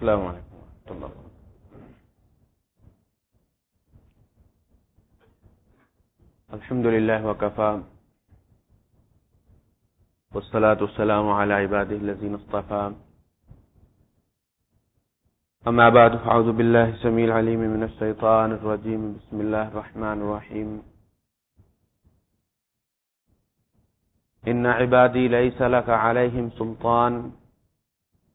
السلام علیکم ورحمۃ اللہ الحمد لله وكفى والصلاة والسلام على عباده الذين اصطفى أما بعد فأعوذ بالله السميع العليم من الشيطان الرجيم بسم الله الرحمن الرحيم إن عبادي ليس لك عليهم سلطان۔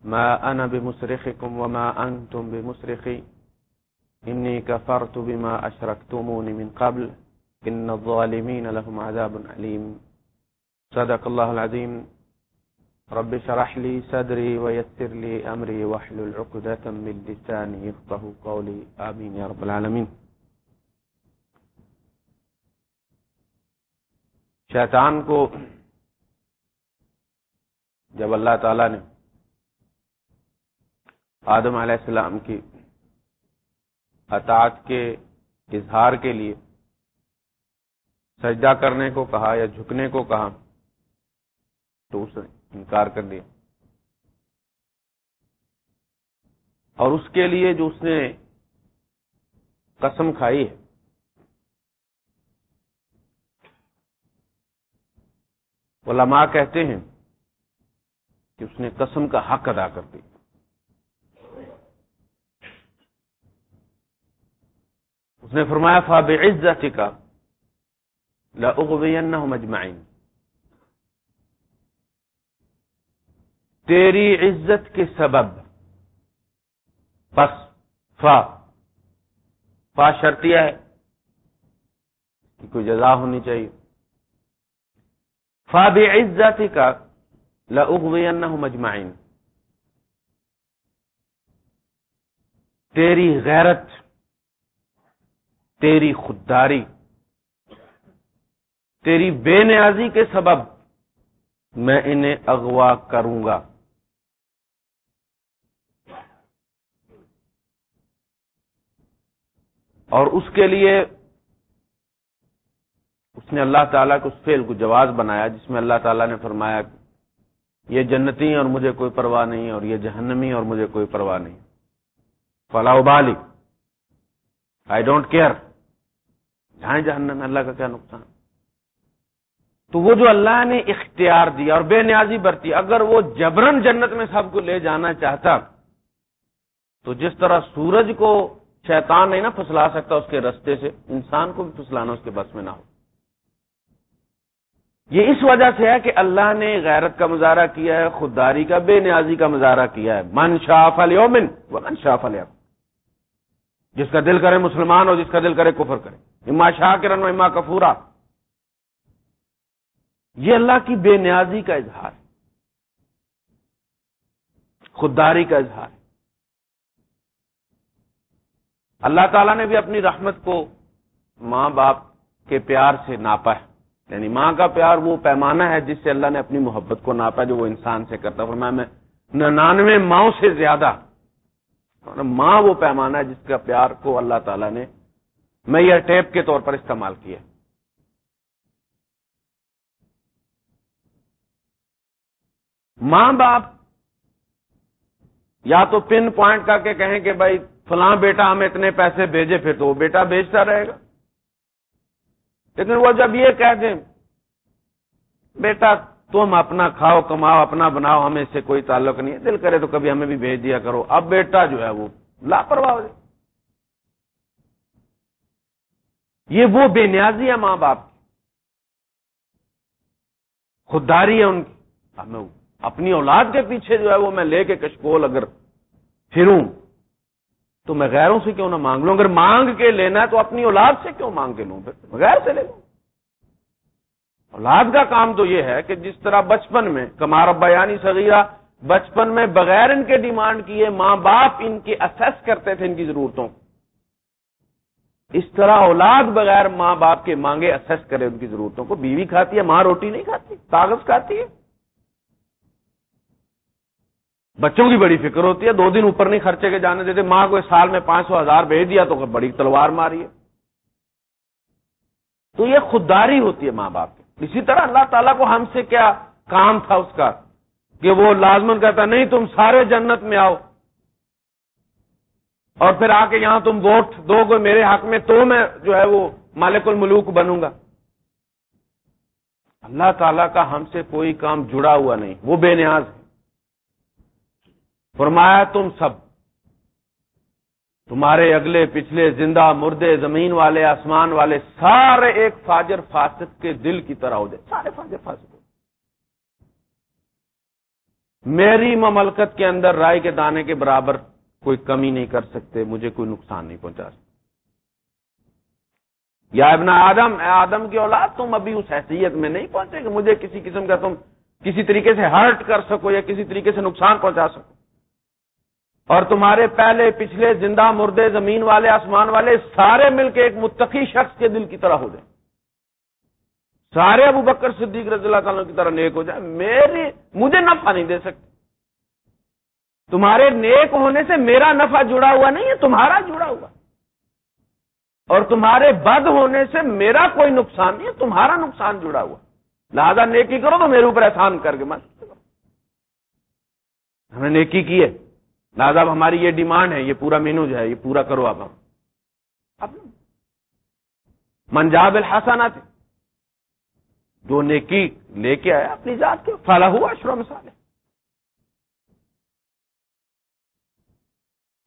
ما أنا بمسرخكم وما أنتم بمسرخي إني كفرت بما أشركتموني من قبل. إن الظالمين لهم عذاب عليم صدق الله العظيم. رب شرح لي صدري ويسر لي أمري وحل العقدة من لساني يفضه قولي. آمين يا رب العالمين. شیطان کو جب اللہ تعالی نے آدم علیہ السلام کی اطاعت کے اظہار کے لیے سجدہ کرنے کو کہا یا جھکنے کو کہا تو اس نے انکار کر دیا۔ اور اس کے لیے جو اس نے قسم کھائی ہے، علماء کہتے ہیں کہ اس نے قسم کا حق ادا کر دیا۔ اس نے فرمایا فاب عزت کا مجمعین تیری عزت کے سبب، بس، فا فا شرطیہ ہے کہ کوئی جزا ہونی چاہیے۔ فا عزت کا لغوینہم مجمعین تیری غیرت تیری خودداری، تیری بے نیازی کے سبب میں انہیں اغوا کروں گا۔ اور اس کے لیے اس نے اللہ تعالیٰ کو اس فیل کو جواز بنایا، جس میں اللہ تعالیٰ نے فرمایا، یہ جنتی اور مجھے کوئی پرواہ نہیں، اور یہ جہنمی اور مجھے کوئی پرواہ نہیں۔ فلاح بالی آئی ڈونٹ کیئر جہاں جہنم اللہ کا کیا نقصان؟ تو وہ جو اللہ نے اختیار دیا اور بے نیازی برتی، اگر وہ جبرن جنت میں سب کو لے جانا چاہتا، تو جس طرح سورج کو شیطان نہیں نا پھسلا سکتا اس کے رستے سے، انسان کو بھی پھسلانا اس کے بس میں نہ ہو۔ یہ اس وجہ سے ہے کہ اللہ نے غیرت کا مظاہرہ کیا ہے، خودداری کا، بے نیازی کا مظاہرہ کیا ہے۔ من شاف الومن وہ من شاف علیہ جس کا دل کرے مسلمان اور جس کا دل کرے کفر کرے۔ اما شاہ کرن اما کفورا۔ یہ اللہ کی بے نیازی کا اظہار۔ ہے خودداری کا اظہار۔ ہے اللہ تعالیٰ نے بھی اپنی رحمت کو ماں باپ کے پیار سے ناپا ہے۔ یعنی ماں کا پیار وہ پیمانہ ہے جس سے اللہ نے اپنی محبت کو ناپا جو وہ انسان سے کرتا فرمایا میں ننانوے ماؤں سے زیادہ۔ ماں وہ پیمانہ ہے جس کا پیار کو اللہ تعالیٰ نے میئر ٹیپ کے طور پر استعمال کیا ماں باپ یا تو پن پوائنٹ کر کے کہیں کہ بھائی فلاں بیٹا ہمیں اتنے پیسے بھیجے پھر تو وہ بیٹا بیچتا رہے گا۔ لیکن وہ جب یہ کہہ دیں، بیٹا تم اپنا کھاؤ، کماؤ، اپنا بناؤ، ہمیں اس سے کوئی تعلق نہیں ہے۔ دل کرے تو کبھی ہمیں بھی بھیج دیا کرو۔ اب بیٹا جو ہے وہ لاپرواہ ہو جائے۔ یہ وہ بے نیازی ہے ماں باپ کی۔ خودداری ہے ان کی۔ ہمیں اپنی اولاد کے پیچھے جو ہے وہ میں لے کے کشکول اگر پھروں تو میں غیروں سے کیوں نہ مانگ لوں؟ اگر مانگ کے لینا ہے تو اپنی اولاد سے کیوں مانگ کے لوں؟ پھر غیر سے لے لوں۔ اولاد کا کام تو یہ ہے کہ جس طرح بچپن میں، کمار بیانی صغیرہ، بچپن میں بغیر ان کے ڈیمانڈ کیے ماں باپ ان کی اسیس کرتے تھے ان کی ضرورتوں کو۔ اس طرح اولاد بغیر ماں باپ کے مانگے اسیس کرے ان کی ضرورتوں کو۔ بیوی کھاتی ہے، ماں روٹی نہیں کھاتی، کاغذ کھاتی ہے۔ بچوں کی بڑی فکر ہوتی ہے، دو دن اوپر نہیں خرچے کے جانے دیتے، ماں کو اس سال میں پانچ سو ہزار بھیج دیا تو بڑی تلوار ماری ہے۔ تو یہ خودداری ہوتی ہے ماں باپ کی۔ اسی طرح اللہ تعالیٰ کو ہم سے کیا کام تھا اس کا کہ وہ لازمن کہتا نہیں تم سارے جنت میں آؤ۔ اور پھر آ کے یہاں تم ووٹ دو گے میرے حق میں تو میں جو ہے وہ مالک الملوک بنوں گا۔ اللہ تعالی کا ہم سے کوئی کام جڑا ہوا نہیں، وہ بے نیاز ہے۔ فرمایا تم سب، تمہارے اگلے پچھلے زندہ مردے زمین والے، آسمان والے، سارے ایک فاجر فاسد کے دل کی طرح ہو جائے۔ سارے فاجر فاسد ہو میری مملکت کے اندر رائے کے دانے کے برابر کوئی کمی نہیں کر سکتے، مجھے کوئی نقصان نہیں پہنچا سکتے یا ابن آدم، اے آدم کی اولاد، تم ابھی اس حیثیت میں نہیں پہنچے کہ مجھے کسی قسم کا تم کسی طریقے سے ہرٹ کر سکو یا کسی طریقے سے نقصان پہنچا سکو۔ اور تمہارے پہلے، پچھلے زندہ مردے، زمین والے، آسمان والے، سارے مل کے ایک متقی شخص کے دل کی طرح ہو جائیں۔ سارے ابو بکر صدیق رضی اللہ تعالیٰ کی طرح نیک ہو جائے میری، مجھے نفع نہیں دے سکتے۔ تمہارے نیک ہونے سے میرا نفع جڑا ہوا نہیں ہے، تمہارا جڑا ہوا۔ اور تمہارے بد ہونے سے میرا کوئی نقصان نہیں ہے، تمہارا نقصان جڑا ہوا۔ لہذا نیکی کرو تو میرے اوپر احسان کر کے مت۔ ہمیں نیکی کی ہے۔ لہذا اب ہماری یہ ڈیمانڈ ہے، یہ پورا مینو جو ہے، یہ پورا کرو اب ہم۔ منجاب الحسن آتے جو نیکی لے کے آیا اپنی ذات کے فلا ہوا شروع مثال۔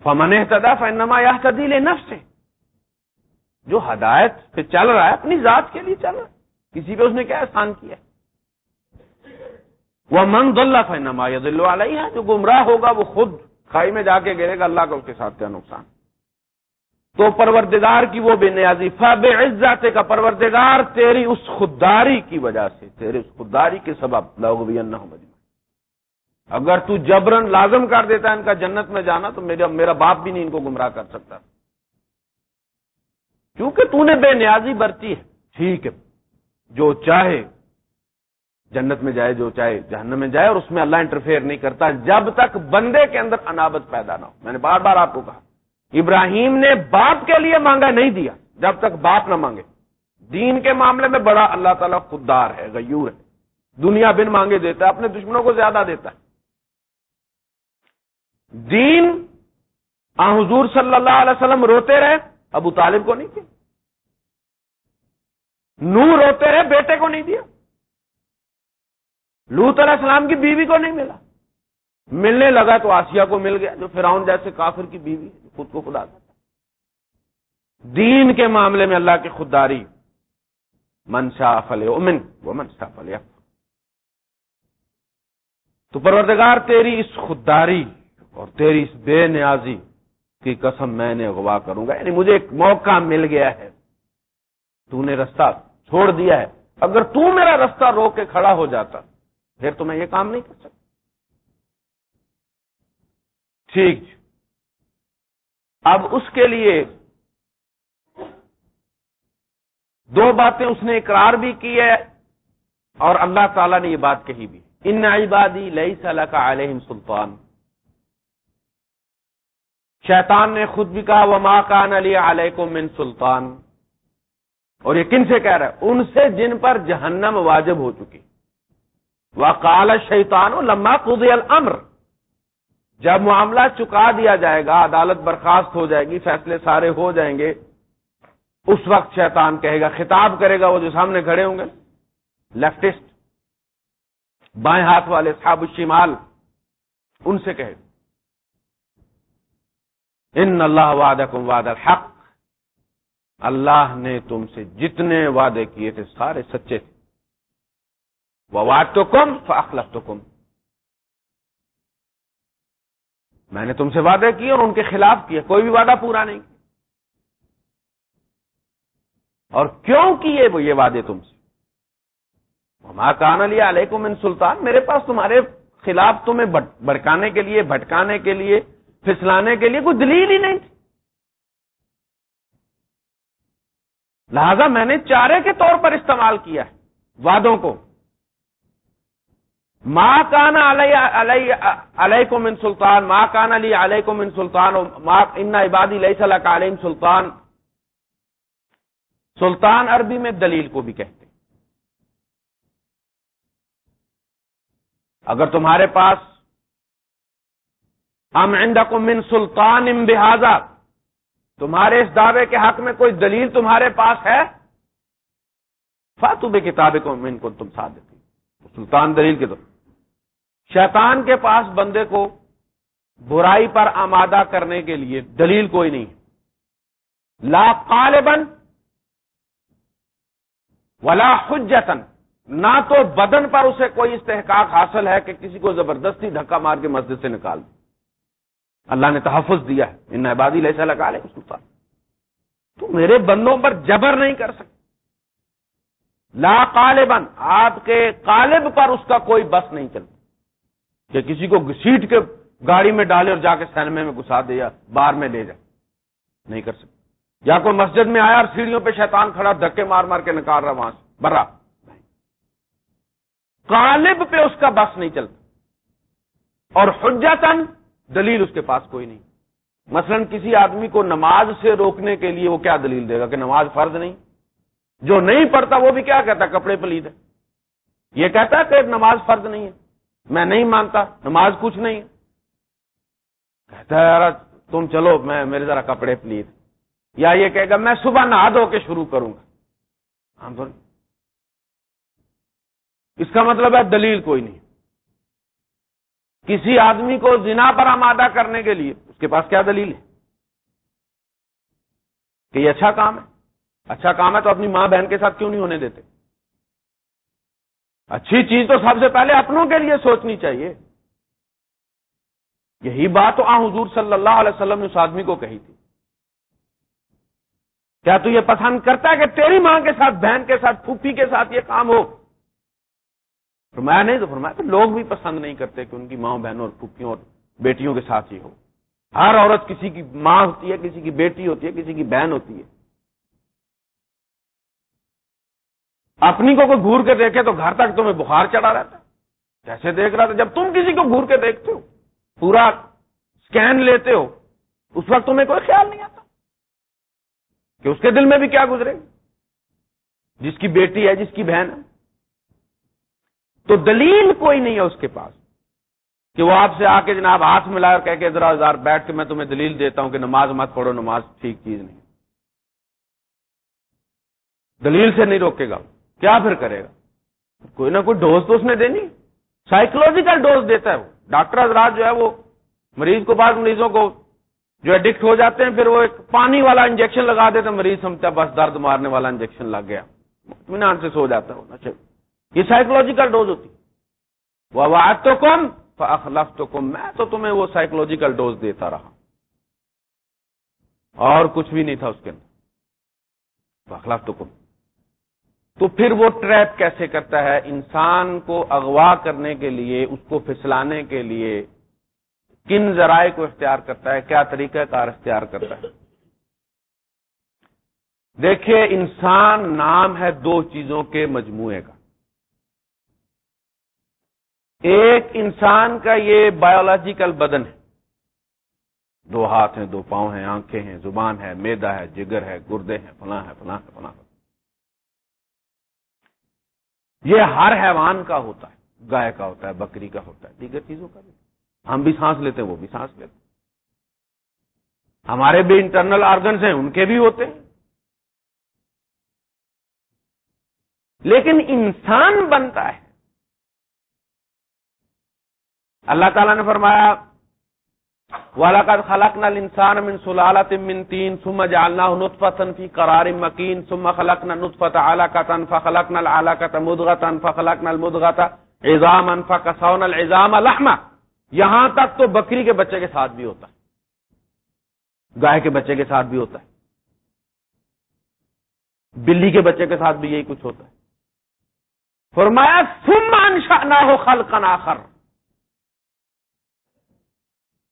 فمن احتدا فنما یا تدیل نفس جو ہدایت پہ چل رہا ہے، اپنی ذات کے لیے چل رہا ہے۔ کسی پہ اس نے کیا احسان کیا وہ من دلہ فنما یا دلو علیہ جو گمراہ ہوگا، وہ خود کھائی میں جا کے گرے گا، اللہ کا اس کے ساتھ کیا نقصان؟ تو پروردگار کی وہ بے نیازی فب عزت کا پروردگار، تیری اس خودداری کی وجہ سے، تیری اس خودداری کے سبب لوگ بھی اگر تو جبرن لازم کر دیتا ہے ان کا جنت میں جانا، تو میرا میرا باپ بھی نہیں ان کو گمراہ کر سکتا۔ کیونکہ تو نے بے نیازی برتی ہے۔ ٹھیک ہے۔ جو چاہے، جنت میں جائے، جو چاہے جہنم میں جائے، اور اس میں اللہ انٹرفیئر نہیں کرتا۔ جب تک بندے کے اندر انابت پیدا نہ ہو۔ میں نے بار بار آپ کو کہا۔ ابراہیم نے باپ کے لیے مانگا نہیں دیا۔ جب تک باپ نہ مانگے۔ دین کے معاملے میں بڑا اللہ تعالیٰ خوددار ہے، غیور ہے۔ دنیا بن مانگے دیتا ہے، اپنے دشمنوں کو زیادہ دیتا ہے۔ دین آ، حضور صلی اللہ علیہ وسلم روتے رہے، ابو طالب کو نہیں دیا نو روتے رہے، بیٹے کو نہیں دیا۔ لوت علیہ السلام کی بیوی کو نہیں ملا۔ ملنے لگا تو آسیہ کو مل گیا، جو فراؤن جیسے کافر کی بیوی خود کو خدا دین کے معاملے میں اللہ کی خودداری۔ منشا فل امن وہ منشا فل تو پروردگار، تیری اس خودداری اور تیری اس بے نیازی کی قسم میں نے اغوا کروں گا۔ یعنی مجھے ایک موقع مل گیا ہے۔ تو نے رستہ چھوڑ دیا ہے۔ اگر تو میرا رستہ روک کے کھڑا ہو جاتا، پھر تو میں یہ کام نہیں کر سکتا۔ ٹھیک جی۔ اب اس کے لیے دو باتیں اس نے اقرار بھی کی ہے اور اللہ تعالی نے یہ بات کہی بھی۔ ان عبادی لئی صلاح کا علیہم سلطان۔ شیطان نے خود بھی کہا وہ ماں کان علی علیہ من سلطان۔ اور یہ کن سے کہہ رہا ہے، ان سے جن پر جہنم واجب ہو چکی۔ وہ کال شیطان لما قضی الامر جب معاملہ چکا دیا جائے گا، عدالت برخاست ہو جائے گی، فیصلے سارے ہو جائیں گے، اس وقت شیطان کہے گا، خطاب کرے گا، وہ جو سامنے کھڑے ہوں گے۔ لیفٹسٹ، بائیں ہاتھ والے صاحب الشمال، ان سے کہے گا۔ ان اللہ وعدہ واد الحق۔ اللہ نے تم سے جتنے وعدے کیے تھے، سارے سچے۔ تھے واد تو کم فخلف تو کم میں نے تم سے وعدے کیے اور ان کے خلاف کیا کوئی بھی وعدہ پورا نہیں۔ اور کیوں کیے وہ یہ وعدے تم سے؟ کان علی علیکم من سلطان، میرے پاس تمہارے خلاف تمہیں بھڑکانے کے لیے، بھٹکانے کے لیے پھسلانے کے لیے کوئی دلیل ہی نہیں تھی۔ لہذا میں نے چارے کے طور پر استعمال کیا ہے وادوں کو۔ ماں کانا علیہ کو من سلطان ماں کان علی علیہ کو من سلطان ان عبادی لئی صلاح علیم سلطان۔ سلطان عربی میں دلیل کو بھی کہتے اگر تمہارے پاس ہم کو من سلطان ام بحاظا تمہارے اس دعوے کے حق میں کوئی دلیل تمہارے پاس ہے؟ فاتو بے کتاب کو من کو تم ساتھ دیتی سلطان دلیل کے تو شیطان کے پاس بندے کو برائی پر آمادہ کرنے کے لیے دلیل کوئی نہیں لا قالبن ولا حجتن نہ تو بدن پر اسے کوئی استحقاق حاصل ہے کہ کسی کو زبردستی دھکا مار کے مسجد سے نکال دے۔ اللہ نے تحفظ دیا ہے۔ ان عبادی لے لگا لے اس تو میرے بندوں پر جبر نہیں کر سکتے۔ لا قالبن آپ کے قالب پر اس کا کوئی بس نہیں چلتا۔ کہ کسی کو گھسیٹ کے گاڑی میں ڈالے اور جا کے سینمے میں گھسا دے یا بار میں لے جائے۔ نہیں کر سکتے۔ یا کوئی مسجد میں آیا اور سیڑھیوں پہ شیطان کھڑا، دھکے مار مار کے نکال رہا وہاں سے۔ برا۔ قالب پہ اس کا بس نہیں چلتا۔ اور حجتن دلیل اس کے پاس کوئی نہیں۔ مثلا کسی آدمی کو نماز سے روکنے کے لیے وہ کیا دلیل دے گا کہ نماز فرض نہیں؟ جو نہیں پڑھتا وہ بھی کیا کہتا کپڑے پلید ہے یہ کہتا ہے کہ نماز فرض نہیں ہے۔ میں نہیں مانتا، نماز کچھ نہیں کہتا ہے یار تم چلو، میں، میرے ذرا کپڑے پلیز یا یہ کہے گا، میں صبح نہا دھو کے شروع کروں گا۔ اس کا مطلب ہے دلیل کوئی نہیں۔ کسی آدمی کو زنا پر آمادہ کرنے کے لیے اس کے پاس کیا دلیل ہے؟ کہ یہ اچھا کام ہے۔ اچھا کام ہے تو اپنی ماں بہن کے ساتھ کیوں نہیں ہونے دیتے؟ اچھی چیز تو سب سے پہلے اپنوں کے لیے سوچنی چاہیے۔ یہی بات تو آ حضور صلی اللہ علیہ وسلم نے اس آدمی کو کہی تھی۔ کیا تو یہ پسند کرتا ہے کہ تیری ماں کے ساتھ، بہن کے ساتھ، پھوپھی کے ساتھ یہ کام ہو؟ فرمایا نہیں تو فرمایا تو لوگ بھی پسند نہیں کرتے کہ ان کی ماں بہنوں اور پھوپھیوں اور بیٹیوں کے ساتھ ہی ہو۔ ہر عورت کسی کی ماں ہوتی ہے، کسی کی بیٹی ہوتی ہے، کسی کی بہن ہوتی ہے۔ اپنی کو کوئی گور کے دیکھے تو گھر تک تمہیں بخار چڑھا رہتا کیسے دیکھ رہا تھا، جب تم کسی کو گور کے دیکھتے ہو، پورا اسکین لیتے ہو، اس وقت تمہیں کوئی خیال نہیں آتا کہ اس کے دل میں بھی کیا گزرے۔ جس کی بیٹی ہے، جس کی بہن ہے۔ تو دلیل کوئی نہیں ہے اس کے پاس کہ وہ آپ سے آ کے جناب ہاتھ ملا کہہ کے ذرا ہزار بیٹھ کے میں تمہیں دلیل دیتا ہوں کہ نماز مت پڑھو، نماز ٹھیک چیز نہیں۔ دلیل سے نہیں روکے گا۔ کیا پھر کرے گا؟ کوئی نہ کوئی ڈوز تو اس نے دینی۔ سائیکولوجیکل ڈوز دیتا ہے وہ۔ ڈاکٹر حضرات جو ہے وہ مریض کو بعض مریضوں کو جو ایڈکٹ ہو جاتے ہیں، پھر وہ ایک پانی والا انجیکشن لگا دیتے ہیں۔ مریض سمجھتا ہے بس درد مارنے والا انجیکشن لگ گیا۔ اطمینان سے سو جاتا ہے۔ یہ سائیکولوجیکل ڈوز ہوتی۔ وہ آواز تو کم اخلاف تو کم میں تو تمہیں وہ سائیکولوجیکل ڈوز دیتا رہا۔ اور کچھ بھی نہیں تھا اس کے اندر۔ اخلاف تو کم تو پھر وہ ٹریپ کیسے کرتا ہے؟ انسان کو اغوا کرنے کے لیے، اس کو پھسلانے کے لیے۔ کن ذرائع کو اختیار کرتا ہے؟ کیا طریقہ کار اختیار کرتا ہے؟ دیکھیے، انسان نام ہے دو چیزوں کے مجموعے کا۔ ایک انسان کا یہ بایولوجیکل بدن ہے۔ دو ہاتھ ہیں، دو پاؤں ہیں، آنکھیں ہیں، زبان ہے میدا ہے، جگر ہے، گردے ہیں، فلاں ہے فلاں ہے، فلاں یہ ہر حیوان کا ہوتا ہے، گائے کا ہوتا ہے، بکری کا ہوتا ہے، دیگر چیزوں کا بھی ہم بھی سانس لیتے ہیں، وہ بھی سانس لیتے ہیں۔ ہمارے بھی انٹرنل آرگنس ہیں، ان کے بھی ہوتے ہیں۔ لیکن انسان بنتا ہے۔ اللہ تعالیٰ نے فرمایا، وَلَقَدْ خَلَقْنَا الْإِنسَانَ مِنْ سُلَالَةٍ مِنْ تِينٍ ثُمَّ جَعَلْنَاهُ نُطْفَةً فِي قَرَارٍ مَكِينٍ ثُمَّ خَلَقْنَا النُّطْفَةَ عَلَقَةً فَخَلَقْنَا الْعَلَقَةَ مُضْغَةً فَخَلَقْنَا الْمُضْغَةَ عِظَامًا فَكَسَوْنَا الْعِظَامَ لَحْمًا۔ یہاں تک تو بکری کے بچے کے ساتھ بھی ہوتا ہے۔ گائے کے بچے کے ساتھ بھی ہوتا ہے۔ بلی کے بچے کے ساتھ بھی یہی کچھ ہوتا ہے۔ فرمایا، ثم انشأناه خلقا آخر۔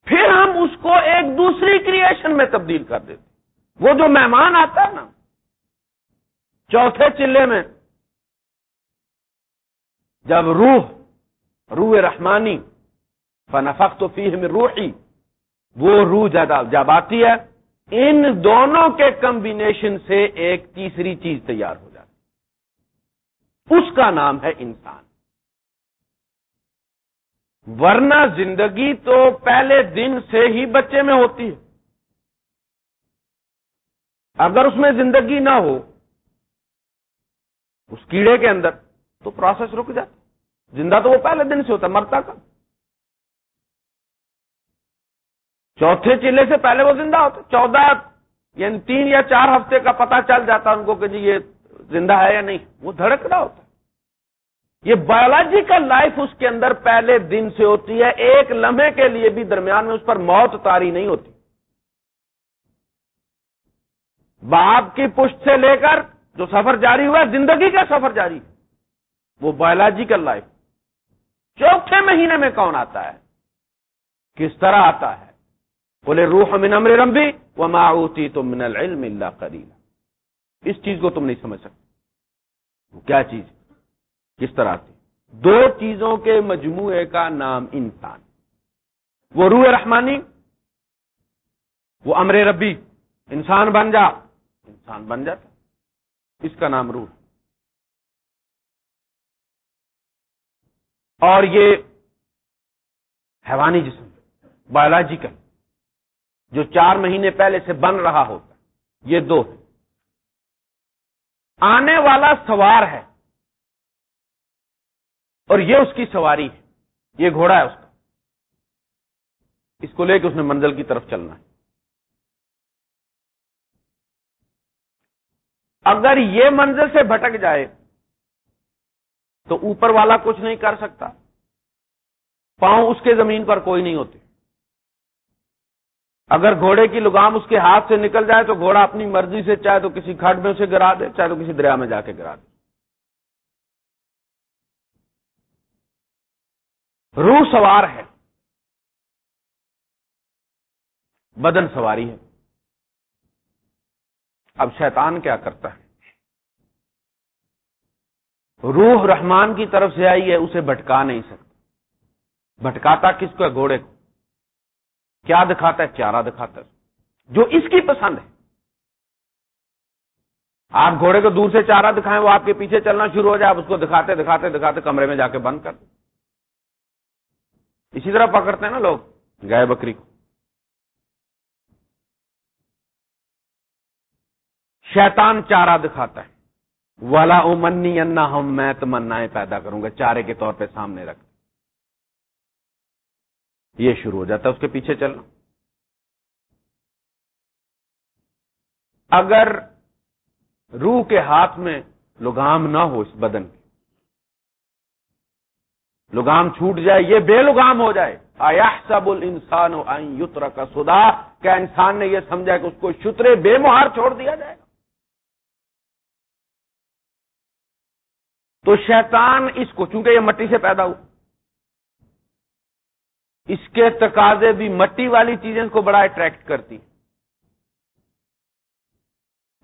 پھر ہم اس کو ایک دوسری کریشن میں تبدیل کر دیتے وہ جو مہمان آتا ہے نا، چوتھے چلے میں، جب روح روح رحمانی فنفق تو فی میں روحی، وہ روح جب آتی ہے، ان دونوں کے کمبینیشن سے ایک تیسری چیز تیار ہو جاتی اس کا نام ہے انسان۔ ورنہ زندگی تو پہلے دن سے ہی بچے میں ہوتی ہے۔ اگر اس میں زندگی نہ ہو، اس کیڑے کے اندر تو پروسیس رک جاتا زندہ تو وہ پہلے دن سے ہوتا مرتا کا چوتھے چلے سے پہلے وہ زندہ ہوتے چودہ یعنی تین یا چار ہفتے کا پتا چل جاتا ان کو کہ جی یہ زندہ ہے یا نہیں۔ وہ دھڑک رہا ہوتا یہ بایولوجیکل لائف اس کے اندر پہلے دن سے ہوتی ہے، ایک لمحے کے لیے بھی درمیان میں اس پر موت تاری نہیں ہوتی۔ باپ کی پشت سے لے کر جو سفر جاری ہوا زندگی کا سفر جاری، وہ بایولوجیکل لائف چوتھے مہینے میں کون آتا ہے؟ کس طرح آتا ہے؟ بولے روح من امر رمبی وہ معوتی تو من العلم اللہ قریل اس چیز کو تم نہیں سمجھ سکتے۔ کیا چیز کس طرح سے دو چیزوں کے مجموعے کا نام انسان۔ وہ روح رحمانی، وہ امر ربی، انسان بن جا۔ انسان بن جاتا۔ اس کا نام روح۔ اور یہ حیوانی جسم بایولوجیکل جو چار مہینے پہلے سے بن رہا ہوتا۔ یہ دو ہے آنے والا سوار ہے۔ اور یہ اس کی سواری ہے۔ یہ گھوڑا ہے اس کا۔ اس کو لے کے اس نے منزل کی طرف چلنا ہے۔ اگر یہ منزل سے بھٹک جائے تو اوپر والا کچھ نہیں کر سکتا۔ پاؤں اس کے زمین پر کوئی نہیں ہوتے۔ اگر گھوڑے کی لگام اس کے ہاتھ سے نکل جائے تو گھوڑا اپنی مرضی سے چاہے تو کسی کھڈ میں اسے گرا دے، چاہے تو کسی دریا میں جا کے گرا دے۔ روح سوار ہے۔ بدن سواری ہے۔ اب شیطان کیا کرتا ہے؟ روح رحمان کی طرف سے آئی ہے، اسے بھٹکا نہیں سکتا۔ بھٹکاتا کس کو ہے؟ گھوڑے کو۔ کیا دکھاتا ہے؟ چارہ دکھاتا ہے۔ جو اس کی پسند ہے۔ آپ گھوڑے کو دور سے چارہ دکھائیں، وہ آپ کے پیچھے چلنا شروع ہو جائے، آپ اس کو دکھاتے دکھاتے دکھاتے کمرے میں جا کے بند کر دیں۔ اسی طرح پکڑتے ہیں نا لوگ، گائے بکری کو۔ شیطان چارہ دکھاتا ہے۔ والا امنی انا ہم میں تمنا پیدا کروں گا، چارے کے طور پہ سامنے رکھ۔ یہ شروع ہو جاتا ہے، اس کے پیچھے چلنا۔ اگر روح کے ہاتھ میں لگام نہ ہو اس بدن کی لگام چھوٹ جائے، یہ بے لگام ہو جائے۔ آیا سب السان یتر کا سدا کیا انسان نے یہ سمجھا کہ اس کو شترے بے مہار چھوڑ دیا جائے؟ گا تو شیطان اس کو، چونکہ یہ مٹی سے پیدا ہو اس کے تقاضے بھی مٹی والی چیزیں اس کو بڑا اٹریکٹ کرتی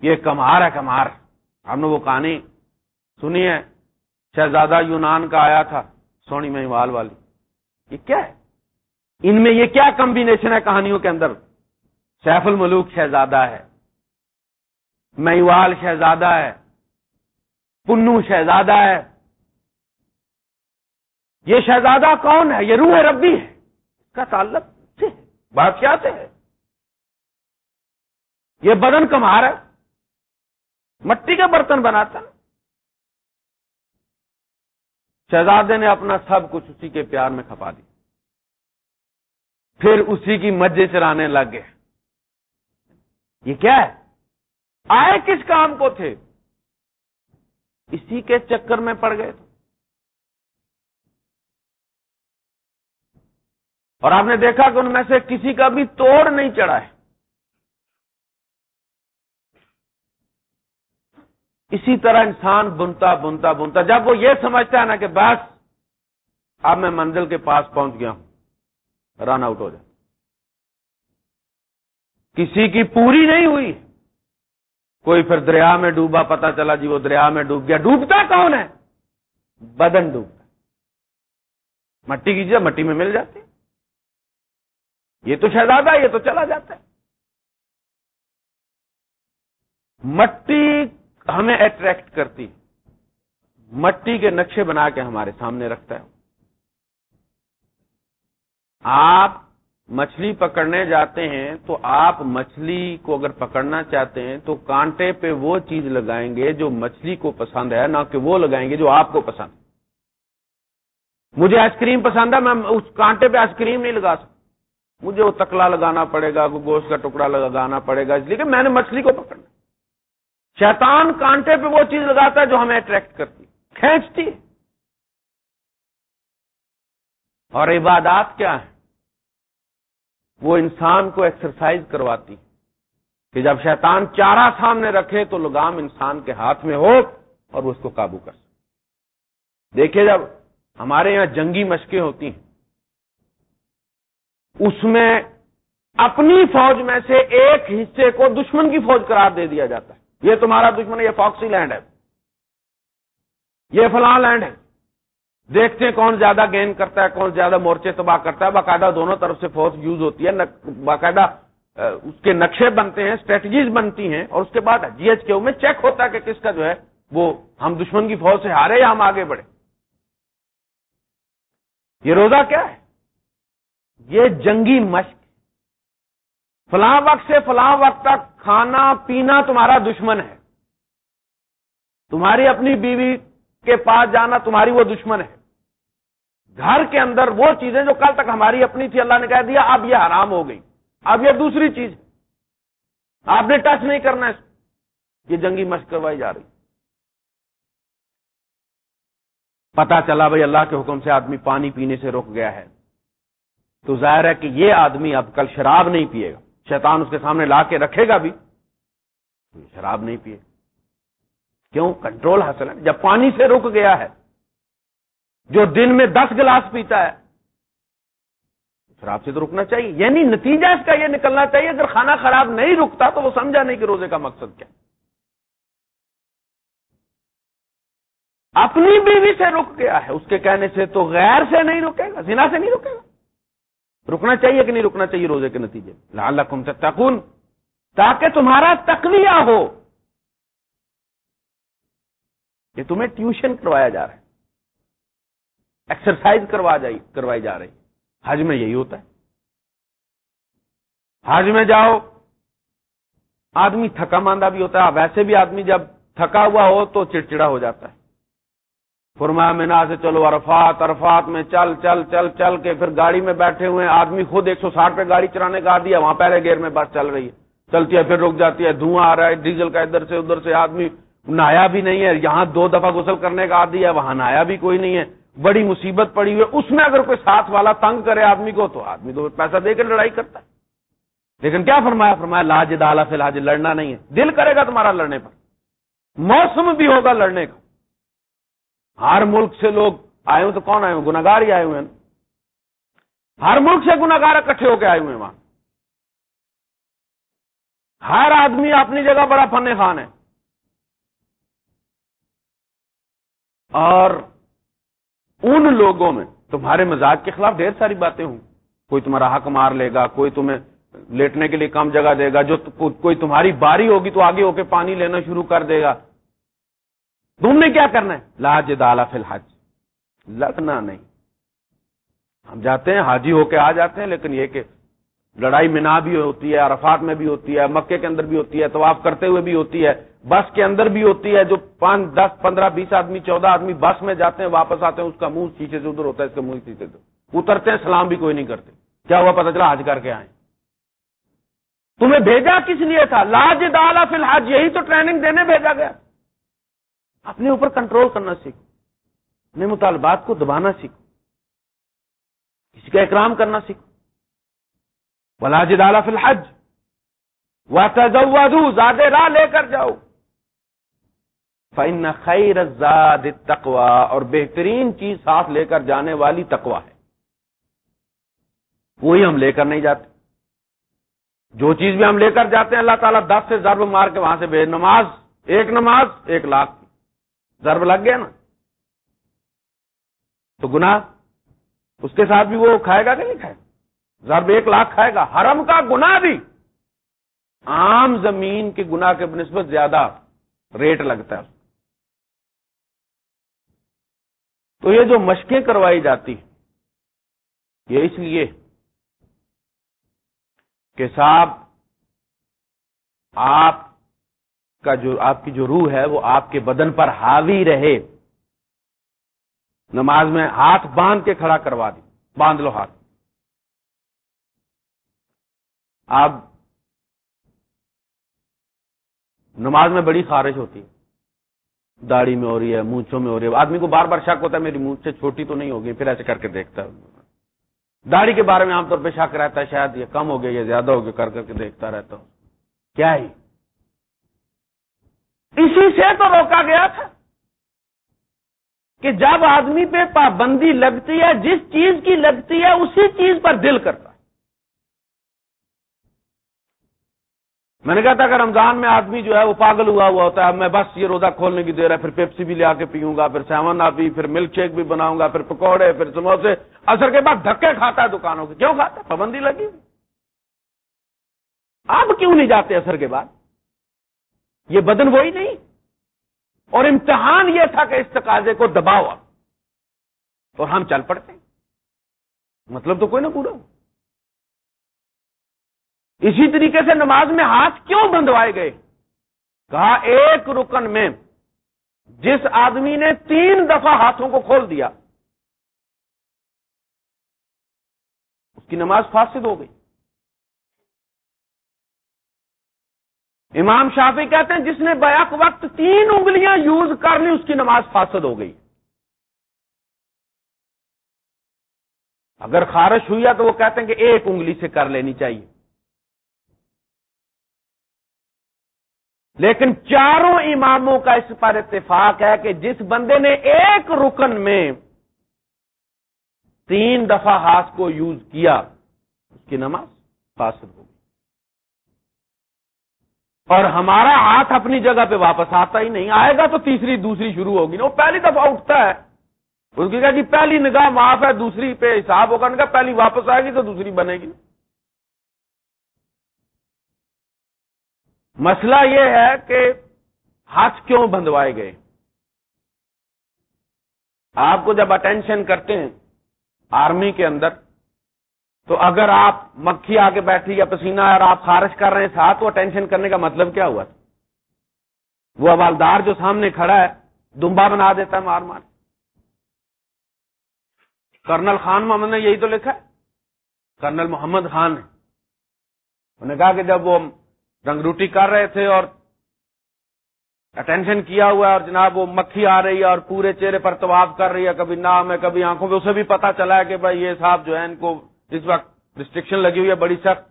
یہ کمہار ہے، کمہار۔ ہم نے وہ کہانی سنی ہے، شہزادہ یونان کا آیا تھا۔ سونی مہیوال والی۔ یہ کیا ہے؟ ان میں یہ کیا کمبینیشن ہے کہانیوں کے اندر؟ سیف الملوک شہزادہ ہے مہیوال شہزادہ ہے پنو شہزادہ ہے۔ یہ شہزادہ کون ہے؟ یہ روح ربی ہے۔ اس کا تعلق سے بادشاہ سے ہے یہ بدن کمار ہے، مٹی کے برتن بناتا شہزادے نے اپنا سب کچھ اسی کے پیار میں کھپا دی پھر اسی کی مجھے چرانے لگ گئے۔ یہ کیا ہے؟ آئے کس کام کو تھے؟ اسی کے چکر میں پڑ گئے۔ اور آپ نے دیکھا کہ ان میں سے کسی کا بھی توڑ نہیں چڑھا ہے۔ اسی طرح انسان بنتا بنتا بنتا۔ جب وہ یہ سمجھتا ہے نا کہ بس اب میں منزل کے پاس پہنچ گیا ہوں، رن آؤٹ ہو جائے کسی کی پوری نہیں ہوئی۔ کوئی پھر دریا میں ڈوبا، پتا چلا جی وہ دریا میں ڈوب گیا۔ ڈوبتا کون ہے؟ بدن ڈوبتا۔ مٹی کی چیز مٹی میں مل جاتی۔ یہ تو شہزادہ، یہ تو چلا جاتا ہے۔ مٹی ہمیں اٹریکٹ کرتی مٹی کے نقشے بنا کے ہمارے سامنے رکھتا ہے۔ آپ مچھلی پکڑنے جاتے ہیں تو آپ مچھلی کو اگر پکڑنا چاہتے ہیں تو کانٹے پہ وہ چیز لگائیں گے جو مچھلی کو پسند ہے، نہ کہ وہ لگائیں گے جو آپ کو پسند۔ ہے مجھے آئس کریم پسند ہے، میں اس کانٹے پہ آئس کریم نہیں لگا سکتا۔ مجھے وہ تکلا لگانا پڑے گا گوشت کا ٹکڑا لگانا پڑے گا، اس لیے کہ میں نے مچھلی کو پکڑنا۔ شیطان کانٹے پہ وہ چیز لگاتا ہے جو ہمیں اٹریکٹ کرتی کھینچتی اور عبادات کیا ہے وہ انسان کو ایکسرسائز کرواتی کہ جب شیطان چارہ سامنے رکھے تو لگام انسان کے ہاتھ میں ہو اور وہ اس کو قابو کر سکے۔ دیکھیے جب ہمارے یہاں جنگی مشقیں ہوتی ہیں، اس میں اپنی فوج میں سے ایک حصے کو دشمن کی فوج قرار دے دیا جاتا ہے۔ یہ تمہارا دشمن یہ فاکسی لینڈ ہے۔ یہ فلاں لینڈ ہے۔ دیکھتے ہیں کون زیادہ گین کرتا ہے، کون زیادہ مورچے تباہ کرتا ہے۔ باقاعدہ دونوں طرف سے فوج یوز ہوتی ہے۔ باقاعدہ اس کے نقشے بنتے ہیں اسٹریٹجیز بنتی ہیں۔ اور اس کے بعد جی ایچ کے میں چیک ہوتا ہے کہ کس کا جو ہے وہ ہم دشمن کی فوج سے ہارے یا ہم آگے بڑھے۔ یہ روزہ کیا ہے؟ یہ جنگی مشق فلاں وقت سے فلاں وقت تک کھانا پینا تمہارا دشمن ہے۔ تمہاری اپنی بیوی کے پاس جانا تمہاری وہ دشمن ہے۔ گھر کے اندر وہ چیزیں جو کل تک ہماری اپنی تھی، اللہ نے کہہ دیا، اب یہ حرام ہو گئی۔ اب یہ دوسری چیز۔ آپ نے ٹچ نہیں کرنا اس یہ جنگی مشق کروائی جا رہی۔ پتا چلا بھائی، اللہ کے حکم سے آدمی پانی پینے سے رک گیا ہے۔ تو ظاہر ہے کہ یہ آدمی اب کل شراب نہیں پیے گا۔ شیطان اس کے سامنے لا کے رکھے گا بھی۔ شراب نہیں پیے۔ کیوں؟ کنٹرول حاصل ہے۔ جب پانی سے رک گیا ہے، جو دن میں دس گلاس پیتا ہے، شراب سے تو رکنا چاہیے۔ یعنی نتیجہ اس کا یہ نکلنا چاہیے، اگر کھانا خراب نہیں رکتا تو وہ سمجھا نہیں کہ روزے کا مقصد کیا۔ اپنی بیوی سے رک گیا ہے، اس کے کہنے سے تو غیر سے نہیں رکے گا، زنا سے نہیں رکے گا۔ رکنا چاہیے کہ نہیں رکنا چاہیے روزے کے نتیجے لال کم تاکہ تمہارا تقویہ ہو۔ کہ تمہیں ٹیوشن کروایا جا رہا ہے۔ ایکسرسائز کروا جائی، کروائی جا رہی۔ حج میں یہی ہوتا ہے۔ حج میں جاؤ، آدمی تھکا ماندہ بھی ہوتا ہے۔ ویسے بھی آدمی جب تھکا ہوا ہو تو چڑچڑا ہو جاتا ہے۔ فرمایا مینا سے چلو، عرفات عرفات میں چل چل چل چل کے پھر گاڑی میں بیٹھے ہوئے آدمی خود ایک سو ساٹھ پہ گاڑی چلانے کا دیا وہاں پہلے گیئر میں بس چل رہی ہے۔ چلتی ہے، پھر رک جاتی ہے، دھواں آ رہا ہے، ڈیزل کا ادھر سے ادھر سے آدمی نایا بھی نہیں ہے۔ یہاں دو دفعہ غسل کرنے کا آدھی ہے، وہاں نایا بھی کوئی نہیں ہے۔ بڑی مصیبت پڑی ہوئی ہے۔ اس میں اگر کوئی ساتھ والا تنگ کرے آدمی کو، تو آدمی تو پیسہ دے کر لڑائی کرتا ہے۔ لیکن کیا فرمایا؟ فرمایا لاج دالا فی الحال، لڑنا نہیں ہے۔ دل کرے گا تمہارا لڑنے پر۔ موسم بھی ہوگا لڑنے کا۔ ہر ملک سے لوگ آئے ہوئے تو کون آئے ہوئے گناگار ہی آئے ہوئے ہیں۔ ہر ملک سے گناگار اکٹھے ہو کے آئے ہوئے ہیں وہاں۔ ہر آدمی اپنی جگہ بڑا فن خان ہے۔ اور ان لوگوں میں تمہارے مزاج کے خلاف ڈھیر ساری باتیں ہوں۔ کوئی تمہارا حق مار لے گا، کوئی تمہیں لیٹنے کے لیے کم جگہ دے گا، جو کوئی تمہاری باری ہوگی تو آگے ہو کے پانی لینا شروع کر دے گا۔ تم نے کیا کرنا ہے؟ لاج دالا فی الحج۔ لگنا نہیں۔ ہم جاتے ہیں، حاجی ہو کے آ جاتے ہیں، لیکن یہ کہ لڑائی منا بھی ہوتی ہے، عرفات میں بھی ہوتی ہے، مکے کے اندر بھی ہوتی ہے، طواف کرتے ہوئے بھی ہوتی ہے، بس کے اندر بھی ہوتی ہے، جو پانچ، دس، پندرہ، بیس آدمی، چودہ آدمی بس میں جاتے ہیں، واپس آتے ہیں، اس کا منہ شیشے سے ادھر ہوتا ہے، اس کا منہ شیشے سے اترتے ہیں، سلام بھی کوئی نہیں کرتے۔ کیا ہوا پتا چلا؟ حج کر کے آئے۔ تمہیں بھیجا کس لیے تھا؟ لاج دالا فی الحال یہی تو ٹریننگ دینے بھیجا گیا۔ اپنے اوپر کنٹرول کرنا سیکھو۔ اپنے مطالبات کو دبانا سیکھو۔ کسی کا اکرام کرنا سیکھو۔ ولاج ڈالا فی الحج۔ و زیادہ راہ لے کر جاؤ۔ فن خیر زاد تقوا اور بہترین چیز ساتھ لے کر جانے والی تقوا ہے۔ وہی ہم لے کر نہیں جاتے۔ جو چیز بھی ہم لے کر جاتے ہیں، اللہ تعالیٰ دس سے ضرب مار کے وہاں سے بھیج۔ نماز، ایک نماز، ایک لاکھ۔ ضرب لگ گیا نا۔ تو گنا اس کے ساتھ بھی وہ کھائے گا کہ نہیں کھائے گا؟ ضرب ایک لاکھ کھائے گا۔ حرم کا گنا بھی۔ عام زمین کے گنا کے نسبت زیادہ ریٹ لگتا ہے۔ تو یہ جو مشقیں کروائی جاتی یہ اس لیے کہ صاحب، آپ کا جو آپ کی جو روح ہے وہ آپ کے بدن پر حاوی رہے۔ نماز میں ہاتھ باندھ کے کھڑا کروا دی، باندھ لو ہاتھ۔ آپ نماز میں بڑی خارش ہوتی ہے۔ داڑھی میں ہو رہی ہے، مونچھوں میں ہو رہی ہے۔ آدمی کو بار بار شک ہوتا ہے، میری مونچھ سے چھوٹی تو نہیں ہوگی، پھر ایسے کر کے دیکھتا ہے۔ داڑھی کے بارے میں عام طور پہ شک رہتا ہے، شاید یہ کم ہو گیا یا زیادہ ہو گیا، کر کر کے دیکھتا رہتا ہوں۔ کیا ہی؟ اسی سے تو روکا گیا تھا کہ جب آدمی پہ پابندی لگتی ہے، جس چیز کی لگتی ہے، اسی چیز پر دل کرتا ہے۔ میں نے کہا تھا کہ رمضان میں آدمی جو ہے، وہ پاگل ہوا ہوا ہوتا ہے۔ میں بس یہ روزہ کھولنے کی دے رہا ہے، پھر پیپسی بھی لے کے پیوں گا، پھر سیون بھی پھر ملک شیک بھی بناؤں گا، پھر پکوڑے، پھر سموسے۔ اثر کے بعد دھکے کھاتا ہے دکانوں کے۔ کیوں کھاتا ہے؟ پابندی لگی آپ کیوں نہیں جاتے اثر کے بعد؟ یہ بدن وہی نہیں۔ اور امتحان یہ تھا کہ اس تقاضے کو دباؤ اور ہم چل پڑتے مطلب تو کوئی نہ پورا۔ اسی طریقے سے نماز میں ہاتھ کیوں بندوائے گئے؟ کہا، ایک رکن میں جس آدمی نے تین دفعہ ہاتھوں کو کھول دیا، اس کی نماز فاسد ہو گئی۔ امام شافی کہتے ہیں جس نے بیک وقت تین انگلیاں یوز کر لی، اس کی نماز فاسد ہو گئی۔ اگر خارش ہوئی ہے تو وہ کہتے ہیں کہ ایک انگلی سے کر لینی چاہیے۔ لیکن چاروں اماموں کا اس پر اتفاق ہے کہ جس بندے نے ایک رکن میں تین دفعہ ہاتھ کو یوز کیا، اس کی نماز فاسد ہوگی اور ہمارا ہاتھ اپنی جگہ پہ واپس آتا ہی نہیں۔ آئے گا تو تیسری، دوسری شروع ہوگی نا۔ وہ پہلی دفعہ اٹھتا ہے۔ اس کی کہا کہ پہلی نگاہ معاف ہے، دوسری پہ حساب ہوگا۔ نا پہلی واپس آئے گی تو دوسری بنے گی۔ مسئلہ یہ ہے کہ ہاتھ کیوں بندوائے گئے؟ آپ کو جب اٹینشن کرتے ہیں آرمی کے اندر تو اگر آپ مکھی آ کے بیٹھی یا پسینہ اور آپ خارش کر رہے ہیں ساتھ تو اٹینشن کرنے کا مطلب کیا ہوا تھا؟ وہ حوالدار جو سامنے کھڑا ہے، دمبا بنا دیتا ہے مار مار۔ کرنل خان محمد نے یہی تو لکھا ہے؟ کرنل محمد خان نے۔ انہوں نے کہا کہ جب وہ رنگ روٹی کر رہے تھے اور اٹینشن کیا ہوا ہے اور جناب وہ مکھی آ رہی ہے اور پورے چہرے پر طواف کر رہی ہے، کبھی نام ہے، کبھی آنکھوں پہ، اسے بھی پتا چلا ہے کہ بھائی یہ صاحب جو ہے ان کو اس وقت ریسٹرکشن لگی ہوئی ہے بڑی سخت،